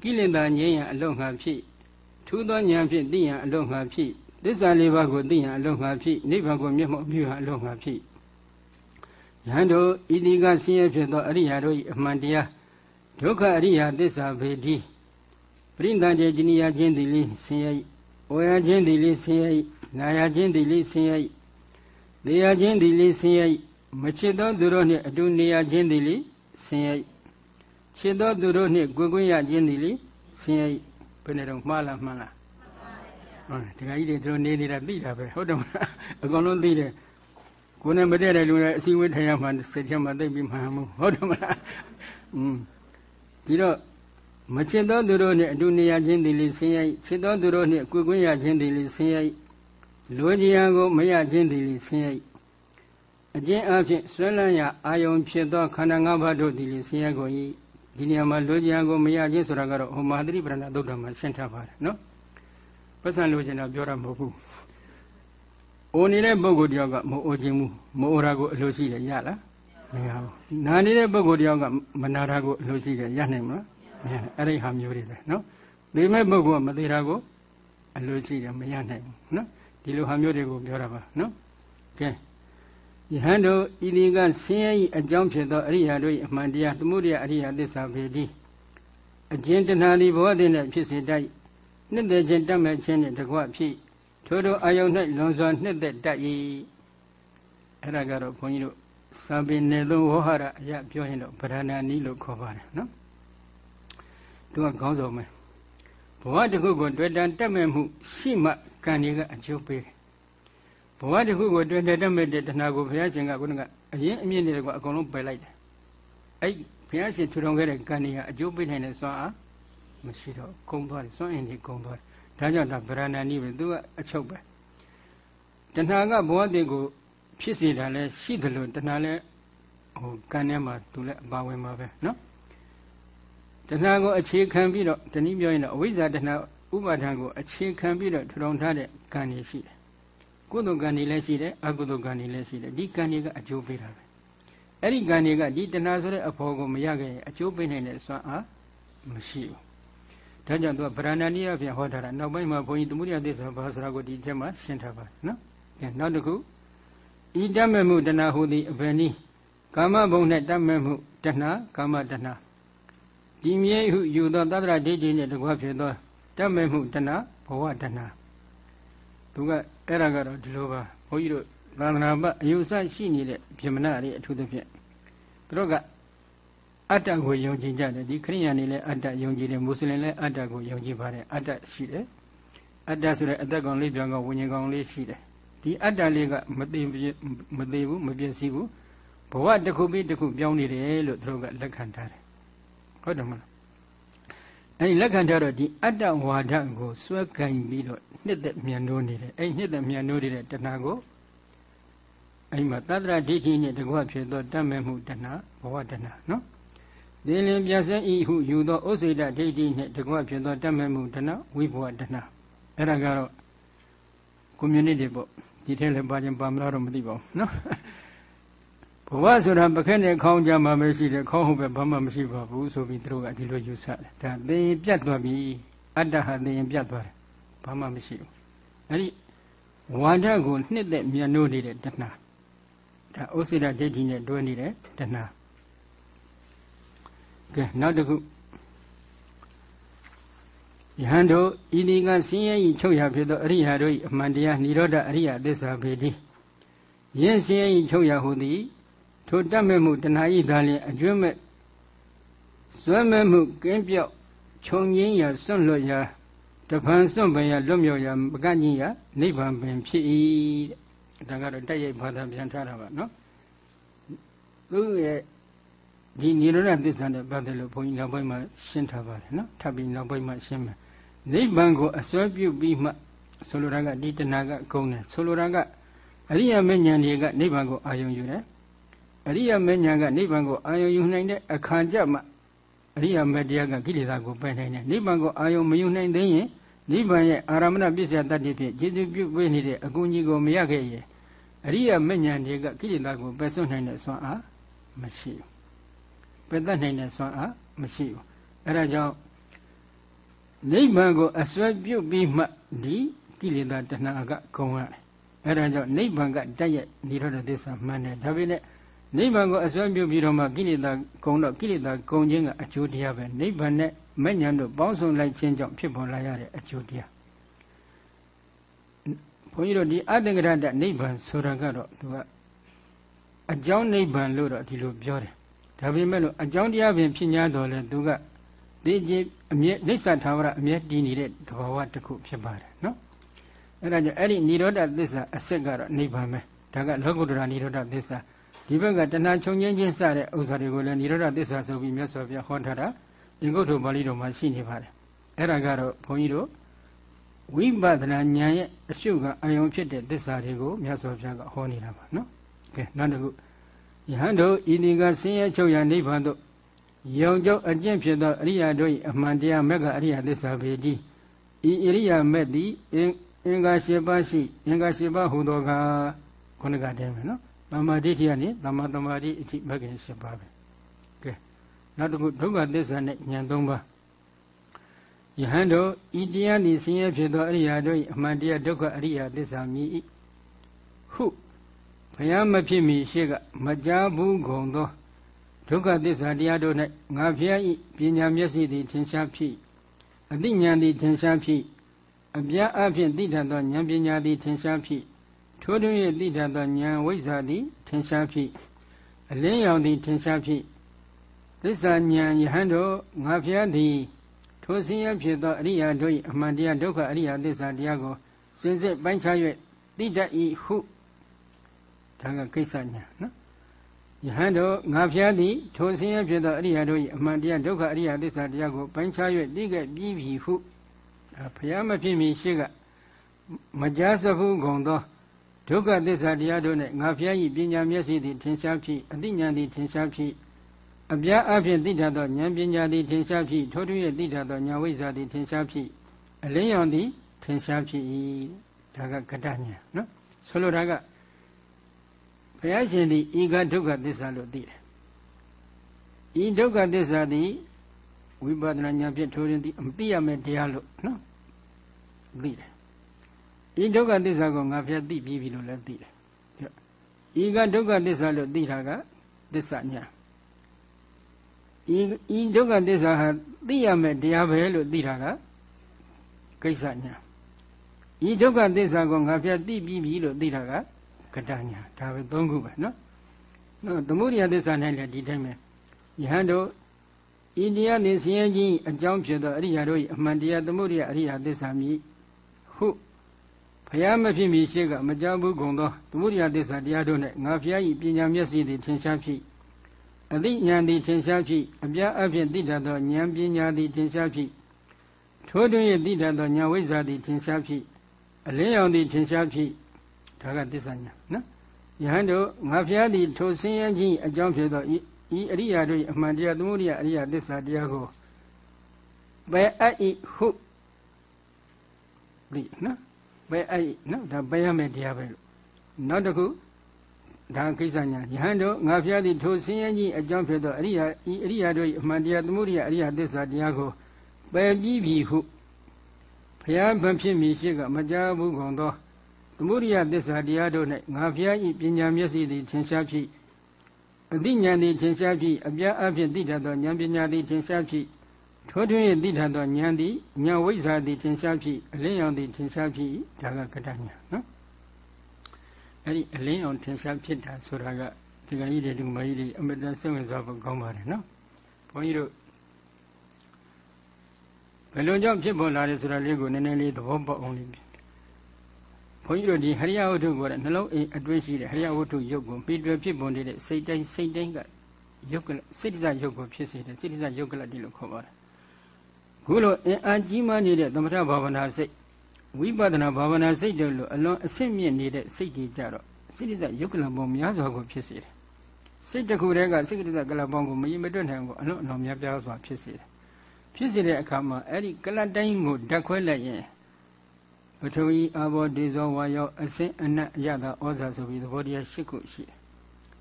ကိလေသာငြိမ်းရန်အလုံးငါဖြစ်ထူးသောဉာဏ်ဖြင့်သိရန်အလုံးငါဖြစ်သစ္စာလေးပါးကိုသိရန်အလုံးငါဖြစ်နိဗ္ဗာန်ကိုမျက်မှောက်ပြုရန်အလုံးငါဖြစ်ယဟန်တို့ဤဒီကဆင်းရဲဖြစ်သောအရိယာတို့၏အမှန်တရားဒုက္ခအရိယာသစ္စာပေတိပရိသန္တေဇနိယခြင်းသည်လေးဆင်းရဲဝေယခြင်းသည်လေးဆင်းရဲ နာရခြင်းသည်လေးဆင်းရဲ၏နေရခြင်းသည်လေးဆင်းရဲ၏မချစ်သောသူတို့နှင့်အတူနေရခြင်းသည်လေးဆင်းရဲ၏ချစ်သောသူတို့နှင့်ကိုယ်ကွင်းရခြင်းသည်လေးဆင်းရဲ၏ဘယ်နဲ့တော့မှားလားမှန်လားဟုတ်တယ်ဒကာကြီးတွေသူတို့နေနေတာသိတာပဲဟုတ်တယ်မလားအကုန်လုံးသိတယ်ကိုယ်နဲ့မတည့်တဲ့လူတွေအစည်းအဝေးထိုင်ရမှစိတ်ထဲမှာသိပြီးမှန်မှုဟုတ်တယ်မလားอืมဒီတော့မချစ်သောသူတို့နှင့်အတူနေရခြင်းသည်လေးဆင်းရဲ၏ချစ်သောသူတို့နှင့်ကိုယ်ကွင်းရခြင်းသည်လေးဆင်းရဲ၏ လူကြီးရန်ကိုမရခြင်းသည်လေးဆင်းရဲ၏အကျဉ်းအဖြစ်ဆွဲလန်းရာအာယုံဖြစ်သောခန္ဓာ၅ပါးတို့သည်လေးဆင်းရဲကုန်၏ဒီနေရာမှာလူကြီးရန်ကိုမရခြင်းဆိုတာကတော့ဟောမဟာသတိပဋ္ဌာန်သုတ်တော်မှာရှင်းထားပါတယ်နော်ပတ်စံလိုချင်တော့ပြောတာမဟုတ်ဘူးအိုနေတဲ့ပုဂ္ဂိုလ်တယောက်ကမအိုခြင်းဘူးမအိုတာကိုအလိုရှိတယ်ရလားမရဘူးနာနေတဲ့ပုဂ္ဂိုလ်တယောက်ကမနာတာကိုအလိုရှိတယ်ရနိုင်မလားမရအဲ့ဒီဟာမျိုးတွေပဲနော်ဒီမဲ့ပုဂ္ဂိုလ်ကမသေးတာကိုအလိုရှိတယ်မရနိုင်ဘူးနော် ဒီလိုဟာမျိုးတွေကိုပြောတာပါနော်ကဲယဟန်တို့ဤဒီကဆင်းရဲ၏အကြောင်းဖြစ်သောအရိယာတို့၏အမှန်တရားသမှုတရားအရိယာသစ္စာပေသည်အကျဉ်တဏှာသည်ဘဝတည်း၌ဖြစ်စေတတ်နှစ်သက်ခြင်းတတ်မဲ့ခြင်းနှင့်တကွဖြစ်ထိုတို့အာယုန်၌လွန်စွာနှစ်သက်တတ်၏အဲ့ဒါကတော့ခွန်ကြီးတို့စာပေနယ်သုံးဝဟရအရာပြောရင်တော့ဗရဏာနီလို့ခေါ်ပါတယ်နော်သူကခေါင်းဆောင်မယ်ဘ ဝတစ်ခုကိုတွေ့တန်တက်မဲ့မှုရှိမှကံတွေကအကျိုးပေးတယ်ဘဝတစ်ခုကိုတွေ့တဲ့တက်မဲ့တဲ့တဏှာကိုဘုရားရှင်ကခုနကအရင်အမြင့်တွေကအကုန်လုံးပယ်လိုက်တယ်အဲ့ဘုရားရှင်ထူထောင်ခဲ့တဲ့ကံတွေကအကျိုးပေးနိုင်တဲ့စွမ်းအားမရှိတော့ကုန်းသွားတယ်စွန့်အင်ကြီးကုန်းသွားတယ်ဒါကြောင့်ဒါဗရဏာနိပဲသူကအချုပ်ပဲတဏှာကဘဝတည်းကိုဖြစ်စေတာလဲရှိတယ်လို့တဏှာလဲဟိုကံထဲမှာသူလဲအပါဝင်ပါပဲနော် တဏှာကိုအခြေခံပြီးတော့တနည်းပြောရင်တော့အဝိဇ္ဇာတဏှာဥပါဒံကိုအခြေခံပြီးတော့ထူထောင်ထားတဲ့ကံတွေရှိတယ်ကုသိုလ်ကံတွေလည်းရှိတယ်အကုသိုလ်ကံတွေလည်းရှိတယ်ဒီကံတွေကအကျိုးပေးတာပဲအဲ့ဒီကံတွေကဒီတဏှာဆိုတဲ့အဖို့ကိုမရခဲ့ရင်အကျိုးပေးနိုင်တဲ့စွမ်းအားမရှိဘူးဒါကြောင့်သူကဗရဏဏိယပြန်ဟောထားတာနောက်ပိုင်းမှာဘုန်းကြီးသမုဒိယသစ္စာဘာဆိုတာကိုဒီထဲမှာရှင်းထားပါတယ်နော်။အဲနောက်တစ်ခုဤတတ်မဲ့မှုတဏှာဟူသည်အဘယ်နည်းကာမဘုံ၌တတ်မဲ့မှုတဏှာကာမတဏှာ ဒီမြေဟုယူသောသတ္တရဒိဋ္ဌိနှင့်တကွဖြစ်သောတတ်မဲ့မှုတဏှာဘဝတဏှာသူကအဲ့ဒါကတော့ဒီလိုပါဘုန်းကြီးတို့သာသနာ့ဘအယူဆရှိနေတဲ့ဗြဟ္မဏတွေအထူးသဖြင့်သူတို့ကအတ္တကိုယုံကြည်ကြတယ်ဒီခရိယာနေလည်းအတ္တယုံကြည်တယ်မွတ်စလင်လည်းအတ္တကိုယုံကြည်ပါတယ်အတ္တရှိတယ်အတ္တဆိုတဲ့အသက်ကောင်လေးပြောင်းကောင်ဝิญဉ်ကောင်လေးရှိတယ်ဒီအတ္တလေးကမသိမသိဘူးမပြည့်စည်ဘူးဘဝတစ်ခုပြီးတစ်ခုပြောင်းနေတယ်လို့သူတို့ကလက်ခံထားတယ် ဟုတ်တယ်မလားအဲဒီလက်ခံထားတော့ဒီအတ္တဝါဒကိုစွဲကင်ပြီးတော့နှစ်သက်မြန်နိုးနေတယ်အဲဒီနှစ်သက်မြန်နိုးနေတဲ့တဏှာကိုအဲဒီမှာသတ္တရဒိဋ္ဌိနဲ့တကွဖြစ်သောတတ်မဲ့မှုတဏှာဘဝတဏှာနော်သင်လင်ပြဆဲဤဟုယူသောဥစိတဒိဋ္ဌိနှင့်တကွဖြစ်သောတတ်မဲ့မှုတဏဝိဘဝတဏအဲ့ဒါကတော့ community ပေါ့ဒီထဲလည်းပါခြင်းပါမလားတော့မသိပါဘူးနော် ဘဝဆိုတာပခက်နဲ့ခေါင်းကြမှာပဲရှိတယ်ခေါင်းဟုတ်ပဲဘာမှမရှိပါဘူးဆိုပြီးသူတို့ကဒီလိုယူဆတယ်ဒါသိရင်ပြတ်သွားပြီအတ္တဟာသိရင်ပြတ်သွားတယ်ဘာမှမရှိဘူးအဲ့ဒီဝါဒကိုနှစ်သက်မြတ်နိုးနေတဲ့တဏှာဒါဥစိတဒိဋ္ဌိနဲ့တွဲနေတဲ့တဏှာကဲနောက်တစ်ခုယဟန်တို့ဤဒီကဆင်းရဲဤချုပ်ရဖြစ်သောအရိယာတို့၏အမှန်တရားនិရောဓအရိယသစ္စာပေတိယင်းဆင်းရဲဤချုပ်ရဟုသည် ထိုတတ်မဲ့မှုတဏှာဤသာလျှင်အကျွမ်းမဲ့ဇွဲမဲ့မှုကင်းပြောက်ခြုံငင်းရာစွန့်လွတ်ရာတဖန်စွန့်ပင်ရာလွတ်မြောက်ရာမကန့်ကြီးရာနိဗ္ဗာန်ပင်ဖြစ်၏တဲ့ဒါကတော့တက်ရိုက်ဘာသာပြန်ထားတာပါနော်သူရဲ့ဒီနိရောဓသစ္စာနဲ့ပတ်သက်လို့ဘုန်းကြီးနောက်ပိုင်းမှာရှင်းထားပါတယ်နော်ထပ်ပြီးနောက်ပိုင်းမှာရှင်းမယ်နိဗ္ဗာန်ကိုအစွဲပြုပြီးမှဆိုလိုတာကဒီတဏှာကဂုံတယ်ဆိုလိုတာကအရိယာမဉ္ဇဉ်တွေကနိဗ္ဗာန်ကိုအာယုံယူတယ် အရိယာမဉ္ဇဉ်ကနိဗ္ဗာန်ကိုအာယုံယူနိုင်တဲ့အခါကျမှအရိယာမတရားကကိလေသာကိုပယ်နိုင်တယ်နိဗ္ဗာန်ကိုအာယုံမယူနိုင်သေးရင်နိဗ္ဗာန်ရဲ့အာရမဏပစ္စယတတ္တိဖြင့်ကျေစုပြုပေးနေတဲ့အကူအညီကိုမရခဲ့ရင်အရိယာမဉ္ဇဉ်တွေကကိလေသာကိုပယ်စွန့်နိုင်တဲ့ဆွမ်းအားမရှိဘူးပယ်တတ်နိုင်တဲ့စွမ်းအားမရှိဘူးအဲဒါကြောင့်နိဗ္ဗာန်ကိုအစွဲပြုတ်ပြီးမှဒီကိလေသာတဏှာကဂုံရတယ်အဲဒါကြောင့်နိဗ္ဗာန်ကတတ်ရဲ့និရောဓသစ္စာမှန်တယ်ဒါပေမဲ့ နိဗ္ဗာန်ကိုအစွဲပြုတ်ပြီးတော့မှကိလေသာဂုံတော့ကိလေသာဂုံခြင်းကအကျိုးတရားပဲနိဗ္ဗာန်နဲ့မဉ္ဇဉ်တို့ပေါင်းစုံလိုက်ခြင်းကြောင့်ဖြစ်ပေါ်လာရတဲ့အကျိုးတရားဘ ဘုန်းကြီးတို့ဒီအတ္တကရတနိဗ္ဗာန်ဆိုတာကတော့သူကအကြောင်းနိဗ္ဗာန်လို့တော့ဒီလိုပြောတယ်ဒါပေမဲ့လို့အကြောင်းတရားပင်ဖြစ်냐တော်လဲသူကဒီကြီးအမြဲနိစ္စသာဝရအမြဲတည်နေတဲ့သဘာဝတစ်ခုဖြစ်ပါတယ်နော်အဲ့ဒါကြောင့်အဲ့ဒီនិရောဓသစ္စာအစစ်ကတော့နိဗ္ဗာန်ပဲဒါကလောကုတ္တရာនិရောဓသစ္စာ ဒီဘက်ကတဏှာချုပ်ငင်းခြင်းစတဲ့ဥစ္စာတွေကိုလည်းនិရောဓသစ္စာဆိုပြီးမြတ်စွာဘုရားဟောထားတာဒီကုတ်ထုပါဠိတော်မှာရှိနေပါတယ်အဲ့ဒါကတော့ဘုန်းကြီးတို့ဝိပဿနာဉာဏ်ရဲ့အရှုကအယုံဖြစ်တဲ့သစ္စာတွေကိုမြတ်စွာဘုရားကဟောနေတာပါနော်ကဲနောက်တစ်ခုယဟန်တို့ဤဒီကဆင်းရဲချုပ်ရနိဗ္ဗာန်တို့ယုံကြုံအကျင့်ဖြစ်သောအရိယာတို့၏အမှန်တရားမက်ကအရိယာသစ္စာပေတည်းဤအရိယာမက်သည်အင်္ဂါ၈ပါးရှိအင်္ဂါ၈ပါးဟူသောကခုနကတည်းကနော် တမ္မာဒိဋ္ဌိကနေတမ္မာတမာဒိအထိမဂ္ဂင်၈ပါးပဲကဲနောက်တစ်ခုဒုက္ခသစ္စာနဲ့ဉာဏ်၃ပါးယဟန်တို့ဤတရားဤဆင်းရဲဖြစ်သောအရိယာတို့၏အမှန်တရားဒုက္ခအရိယာသစ္စာမြည်၏ဟုဘုရားမဖြစ်မီရှေ့ကမကြားဘူးကုန်သောဒုက္ခသစ္စာတရားတို့၌ငါဘုရား၏ပညာမျက်စိသည်ထင်ရှားဖြစ်အသိဉာဏ်သည်ထင်ရှားဖြစ်အပြားအဖြင့်သိထသောဉာဏ်ပညာသည်ထင်ရှားဖြစ် ထိုတွင်၏သိထသောဉာဏ်ဝိဇ္ဇာသည်ထင်ရှားဖြစ်အလင်းရောင်သည်ထင်ရှားဖြစ်သစ္စာဉာဏ်ယဟန်တို့ငါဘုရားသည်ထိုဆင်းရဲဖြစ်သောအရိယာတို့၏အမှန်တရားဒုက္ခအရိယာသစ္စာတရားကိုစင်စစ်ပိုင်းခြား၍သိတတ်၏ဟုဒါကကိစ္စညာနော်ယဟန်တို့ငါဖျားသည်ထိုဆင်းရဲဖြစ်သောအရိယာတို့၏အမှန်တရားဒုက္ခအရိယာသစ္စာတရားကိုပိုင်းခြား၍သိခဲ့ပြီးပြီဟုဖျားမဖြစ်မီရှိကမကြားစဘူးကုန်သော ဒုက္ခသစ္စာတရားတို့၌ငါဖျား၏ပညာမျက်စိသည်ထင်ရှားဖြစ်အသိဉာဏ်သည်ထင်ရှားဖြစ်အပြားအဖြစ်သိတတ်သောဉာဏ်ပညာသည်ထင်ရှားဖြစ်ထိုးထွင်း၍သိတတ်သောဉာဏ်ဝိဇ္ဇာသည်ထင်ရှားဖြစ်အလင်းရောင်သည်ထင်ရှားဖြစ်၏ဒါကကတ္တဉာဏ်နော်ဆိုလိုတာကဘုရားရှင်သည်ဤကဒုက္ခသစ္စာလို့သိတယ်ဤဒုက္ခသစ္စာသည်ဝိပဿနာဉာဏ်ဖြင့်ထိုးရင်းသိအသိရမယ်တရားလို့နော်သိတယ် ဤဒုက္ခသစ္စာကိုငါဖျက်သိပြီးပြီလို့လည်းသိတယ်ဤကဒုက္ခသစ္စာလို့သိတာကသစ္စာဉာဏ်ဤဤဒုက္ခသစ္စာဟာသိရမယ်တရားပဲလို့သိတာကကိစ္စညာဤဒုက္ခသစ္စာကိုငါဖျက်သိပြီးပြီလို့သိတာကကတညာဒါပဲသုံးခုပဲနော်နော်သမုဒိယသစ္စာနဲ့လည်းဒီတိုင်းပဲယဟန်တို့ဤတရားနှင့်ဆင်းရဲခြင်းအကြောင်းဖြစ်သောအရိယာတို့၏အမှန်တရားသမုဒိယအရိယာသစ္စာမြည်ဟု ဘုရားမဖြစ်မီရှိကမကြောက်ဘူးကုန်သောသမုဒိယသစ္စာတရားတို့၌ငါဘုရား၏ပညာမျက်စိသည်ထင်ရှားဖြစ်အသိဉာဏ်သည်ထင်ရှားဖြစ်အပြားအဖြင့်သိတတ်သောဉာဏ်ပညာသည်ထင်ရှားဖြစ်ထိုတွင်၏သိတတ်သောဉာဏ်ဝိဇ္ဇာသည်ထင်ရှားဖြစ်အလင်းရောင်သည်ထင်ရှားဖြစ်ဒါကသစ္စာဉာဏ်နော်ယဟန်တို့ငါဖျားသည်ထိုဆင်းရဲခြင်းအကြောင်းဖြစ်သောဤဤအရိယာတို့၏အမှန်တရားသမုဒိယအရိယာသစ္စာတရားကိုဘယ်အပ်ဤဟုဒီနော် ဘယ်အပ်နော်ဒါဘယ်ရမယ်တရားပဲလို့နောက်တစ်ခုဒါကိစ္စညာယဟန်တို့ငါဖျားသည်ထိုဆင်းရဲကြီးအကြောင်းဖြစ်သောအရိယာဤအရိယာတို့၏အမှန်တရားသမုဒိယအရိယာသစ္စာတရားကိုပယ်ပြီးပြီဟုဖျားမဖြစ်မီရှိကမကြားဘူးကုန်သောသမုဒိယသစ္စာတရားတို့၌ငါဖျား၏ပညာမျက်စိသည်ထင်ရှားဖြစ်အသိဉာဏ်သည်ထင်ရှားဖြစ်အပြားအဖြစ်သိတတ်သောဉာဏ်ပညာသည်ထင်ရှားဖြစ် ထိုးထွင်း၏သိတတ်သောဉာဏ်သည်ဉာဏ်ဝိဇ္ဇာသည်ထင်ရှားဖြစ်အလင်းရောင်သည်ထင်ရှားဖြစ်ဒါကကတ္တဉာဏ်နော်အဲ့ဒီအလင်းအောင်ထင်ရှားဖြစ်တာဆိုတာကဒီကကြီးတွေဒီမကြီးတွေအမတန်စိတ်ဝင်စားဖို့ကောင်းပါတယ်နော်ဘုန်းကြီးတို့ဘယ်လိုကြောင့်ဖြစ်ပေါ်လာတယ်ဆိုတာလေးကိုနည်းနည်းလေးသဘောပေါက်အောင်လေးဘုန်းကြီးတို့ဒီဟရိယဝတ္ထုကိုနှလုံးအိမ်အတွင်းရှိတဲ့ဟရိယဝတ္ထုရုပ်ကိုပြီးတွယ်ဖြစ်ပေါ်နေတဲ့စိတ်တိုင်းစိတ်တိုင်းကရုပ်ကလစိတ္တဇရုပ်ကိုဖြစ်စေတယ်စိတ္တဇရုပ်ကလတိလို့ခေါ်ပါတယ် ခုလိုအင်အားကြီးမားနေတဲ့သမထဘာဝနာစိတ်ဝိပဿနာဘာဝနာစိတ်တို့လိုအလွန်အဆင့်မြင့်နေတဲ့စိတ်တွေကြတော့စိတ္တဇယုတ်ကလံပုံများစွာကိုဖြစ်စေတယ်စိတ်တစ်ခုတည်းကစိတ္တဇကလံပုံကိုမရင်မတွက်နိုင်ဘူးအလွန်အလွန်များပြားစွာဖြစ်စေတယ်ဖြစ်စေတဲ့အခါမှာအဲ့ဒီကလတ်တိုင်းကိုဓာတ်ခွဲလိုက်ရင်ပထဝီအာဘောဒေဇောဝါယောအစင်းအနတ်အရသာဩဇာဆိုပြီးသဘောတရား၈ခုရှိတယ်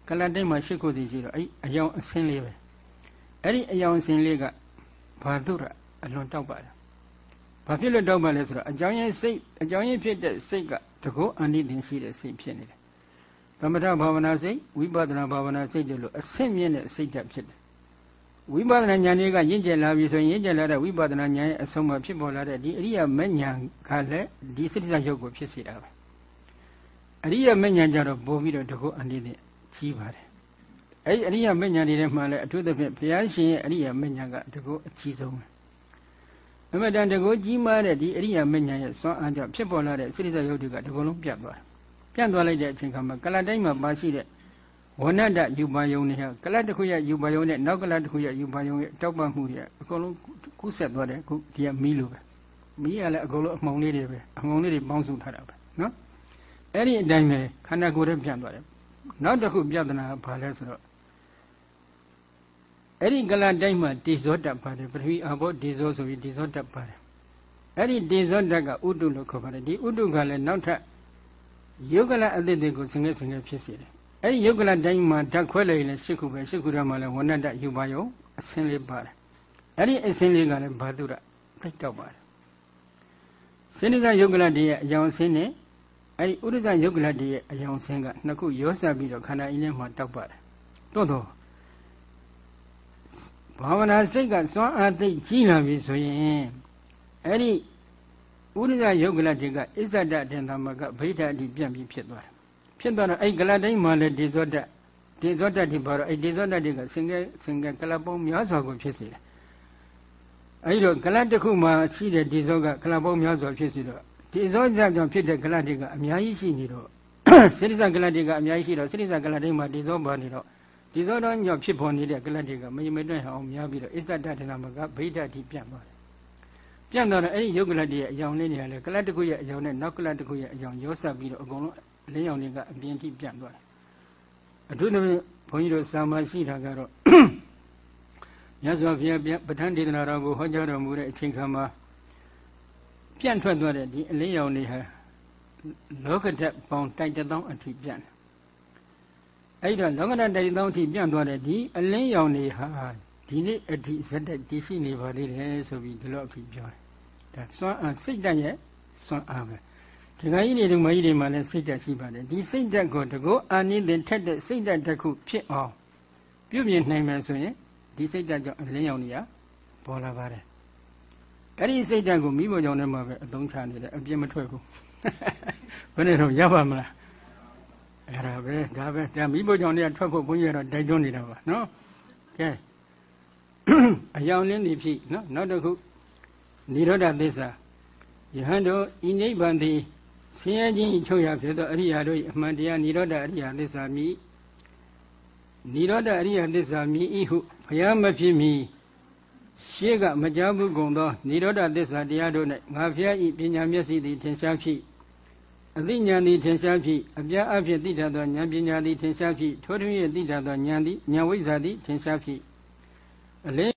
ကလတ်တိုင်းမှာ၈ခုစီရှိတော့အဲ့အယောင်အစင်းလေးပဲအဲ့ဒီအယောင်အစင်းလေးကဘာတုရ အလွန်တောက်ပါတယ်ဘာဖြစ်လို့တောက်ပါလဲဆိုတော့အကြောင်းရင်းစိတ်အကြောင်းရင်းဖြစ်တဲ့စိတ်ကတကောအနိသင်ရှိတဲ့စိတ်ဖြစ်နေတယ်သမထဘာဝနာစိတ်ဝိပဿနာဘာဝနာစိတ်တို့လိုအဆင့်မြင့်တဲ့စိတ်ဓာတ်ဖြစ်တယ်ဝိပဿနာဉာဏ်တွေကရင့်ကျက်လာပြီဆိုရင်ရင့်ကျက်လာတဲ့ဝိပဿနာဉာဏ်ရဲ့အဆုံးမှာဖြစ်ပေါ်လာတဲ့ဒီအရိယာမဉာဏ်ကလည်းဒီစိတ္တရုပ်ကိုဖြစ်စေတာပဲအရိယမဉ္ဇဉ်ကြတော့ပို့ပြီးတော့တကုအနိတဲ့ကြီးပါတယ်အဲ့ဒီအရိယမဉ္ဇဉ်တွေထဲမှာလည်းအထူးသဖြင့်ဘုရားရှင်ရဲ့အရိယမဉ္ဇဉ်ကတကုအကြီးဆုံးပဲ အမတန်တကုကြီးမားတဲ့ဒီအရိယမဉ္ဇဉ်ရဲ့စွမ်းအားကြောင့်ဖြစ်ပေါ်လာတဲ့စိရိစယုတ်တွေကတကုလုံးပြတ်သွားတယ်ပြတ်သွားလိုက်တဲ့အချိန်ခါမှာကလတ်တိုင်းမှာပါရှိတဲ့ဝဏ္ဏတယူပါယုံတွေဟာကလတ်တစ်ခုရဲ့ယူပါယုံနဲ့နောက်ကလတ်တစ်ခုရဲ့ယူပါယုံရဲ့တောက်ပမှုတွေအကုန်လုံးကူးဆက်သွားတယ်အခုဒီကမီးလိုပဲမီးကလည်းအကုန်လုံးအမှုံလေးတွေပဲအမှုံလေးတွေပေါင်းစုထားတာပဲနော်အဲ့ဒီအတိုင်းပဲခန္ဓာကိုယ်ရဲ့ပြန်သွားတယ်နောက်တစ်ခုပြဿနာကဘာလဲဆိုတော့ အဲ့ဒီကလတ်တိုင်းမှာဒေဇောတက်ပါတယ်ပထဝီအဘောဒေဇောဆိုပြီးဒေဇောတက်ပါတယ်အဲ့ဒီဒေဇောတက်ကဥတုလို့ခေါ်ပါတယ်ဒီဥတုကလည်းနောက်ထပ်ယုတ်ကလအသစ်တွေကိုဆင်ငယ်ဆင်ငယ်ဖြစ်စေတယ်အဲ့ဒီယုတ်ကလတိုင်းမှာဓာတ်ခွဲလိုက်ရင်ရှစ်ခုပဲရှစ်ခုထဲမှာလည်းဝဏ္ဏတယူပါယုံအစင်းလေးပါတယ်အဲ့ဒီအစင်းလေးကလည်းဘာတုရတိတ်တော့ပါတယ်စိနိကယုတ်ကလတည်းရဲ့အယောင်ဆင်းနဲ့အဲ့ဒီဥဒ္ဒဇယုတ်ကလတည်းရဲ့အယောင်ဆင်းကနှစ်ခုရောစပ်ပြီးတော့ခန္ဓာအင်းထဲမှာတောက်ပါတယ်သို့တော့ ဘာဝနာစိတ်ကစွမ်းအားသိကြီးလာပြီဆိုရင်အဲ့ဒီဥဒ္ဒဇယုတ်ကလတည်းကအစ္ဆဒအတင်သမကဗိဓာတိပြန့်ပြီးဖြစ်သွားတယ်ဖြစ်သွားတော့အဲ့ကလတိုင်းမှာလည်းဒေဇောတဒေဇောတတိဘာတော့အဲ့ဒေဇောတတိကစင်ကဲစင်ကဲကလပုံများစွာကိုဖြစ်စေတယ်အဲ့တော့ကလတ်တစ်ခုမှာရှိတဲ့ဒေဇောကကလပုံများစွာဖြစ်စေတော့ဒေဇောကြောင့်ဖြစ်တဲ့ကလတ်တွေကအများကြီးရှိနေတော့စိရိစကလတ်တွေကအများကြီးရှိတော့စိရိစကလတ်တိုင်းမှာဒေဇောပါနေတော့ ဒေဇောတော်ကြောင့်ဖြစ်ပေါ်နေတဲ့ကလတ်တွေကမယမတွဲအောင်များပြီးတော့အစ္ဆဒတနာမကဗိဓာတိပြန့်သွားတယ်ပြန့်သွားတော့အဲ့ဒီယုတ်ကလတ်တွေရဲ့အယောင်လေးတွေကလည်းကလတ်တစ်ခုရဲ့အယောင်နဲ့နောက်ကလတ်တစ်ခုရဲ့အယောင်ရောစပ်ပြီးတော့အကုန်လုံးလင်းရောင်တွေကအပြင်းထိပြန့်သွားတယ်အထူးသဖြင့်ဘုန်းကြီးတို့စာမရှိတာကတော့မြတ်စွာဘုရားပဋ္ဌာန်းဒေသနာတော်ကိုဟောကြားတော်မူတဲ့အချိန်ခါမှာပြန့်ထွက်သွားတဲ့ဒီအလင်းရောင်တွေဟာလောကဓာတ်ပေါင်းတိုက်တောင်းအထိပြန့်တယ် အဲ့တော့လောကဓာတ်တိုက်တောင်းအထိပြန့်သွားတဲ့ဒီအလင်းရောင်တွေဟာဒီနေ့အထိဇက်တက်တည်ရှိနေပါသေးတယ်ဆိုပြီးဒီလိုအဖြစ်ပြောတယ်ဒါစွမ်းအားစိတ်တတ်ရဲ့စွမ်းအားပဲဒကာကြီးတွေဒကာကြီးတွေမှာလည်းစိတ်ဓာတ်ရှိပါတယ်ဒီစိတ်ဓာတ်ကိုတကောအာနိသင်ထက်တဲ့စိတ်ဓာတ်တစ်ခုဖြစ်အောင်ပြုပြင်နိုင်မယ်ဆိုရင်ဒီစိတ်ဓာတ်ကြောင့်အလင်းရောင်တွေကပေါ်လာပါတယ်အဲ့ဒီစိတ်ဓာတ်ကိုမိဘကြောင့်လည်းမှာပဲအသုံးချနေတယ်အပြစ်မထွက်ဘူးဘယ်နဲ့တော့ရပါမလား အဲ့ဒါပဲဒါပဲဒါမိဖို့ကြောင့်လည်းထွက်ဖို့ဘုန်းကြီးကတော့တိုက်တွန်းနေတာပါနော်ကဲအယောင်လင်းသည်ဖြစ်နော်နောက်တစ်ခုနိရောဓသစ္စာယဟန်တို့ဤနိဗ္ဗာန်သည်ဆင်းရဲခြင်းချုပ်ရစေသောအရိယာတို့၏အမှန်တရားနိရောဓအရိယာသစ္စာမိနိရောဓအရိယာသစ္စာမိဤဟုဘုရားမဖြစ်မီရှေ့ကမကြားဘူးကုန်သောနိရောဓသစ္စာတရားတို့၌ငါဖျားဤပညာမျက်စိသည်ထင်ရှားဖြစ် အသိဉာဏ်သည်ထင်ရှားဖြစ်အပြားအဖြစ်သိတတ်သောဉာဏ်ပညာသည်ထင်ရှားဖြစ်ထိုထွင်း၍သိတတ်သောဉာဏ်သည်ဉာဏ်ဝိဇ္ဇာသည်ထင်ရှားဖြစ်အလင်း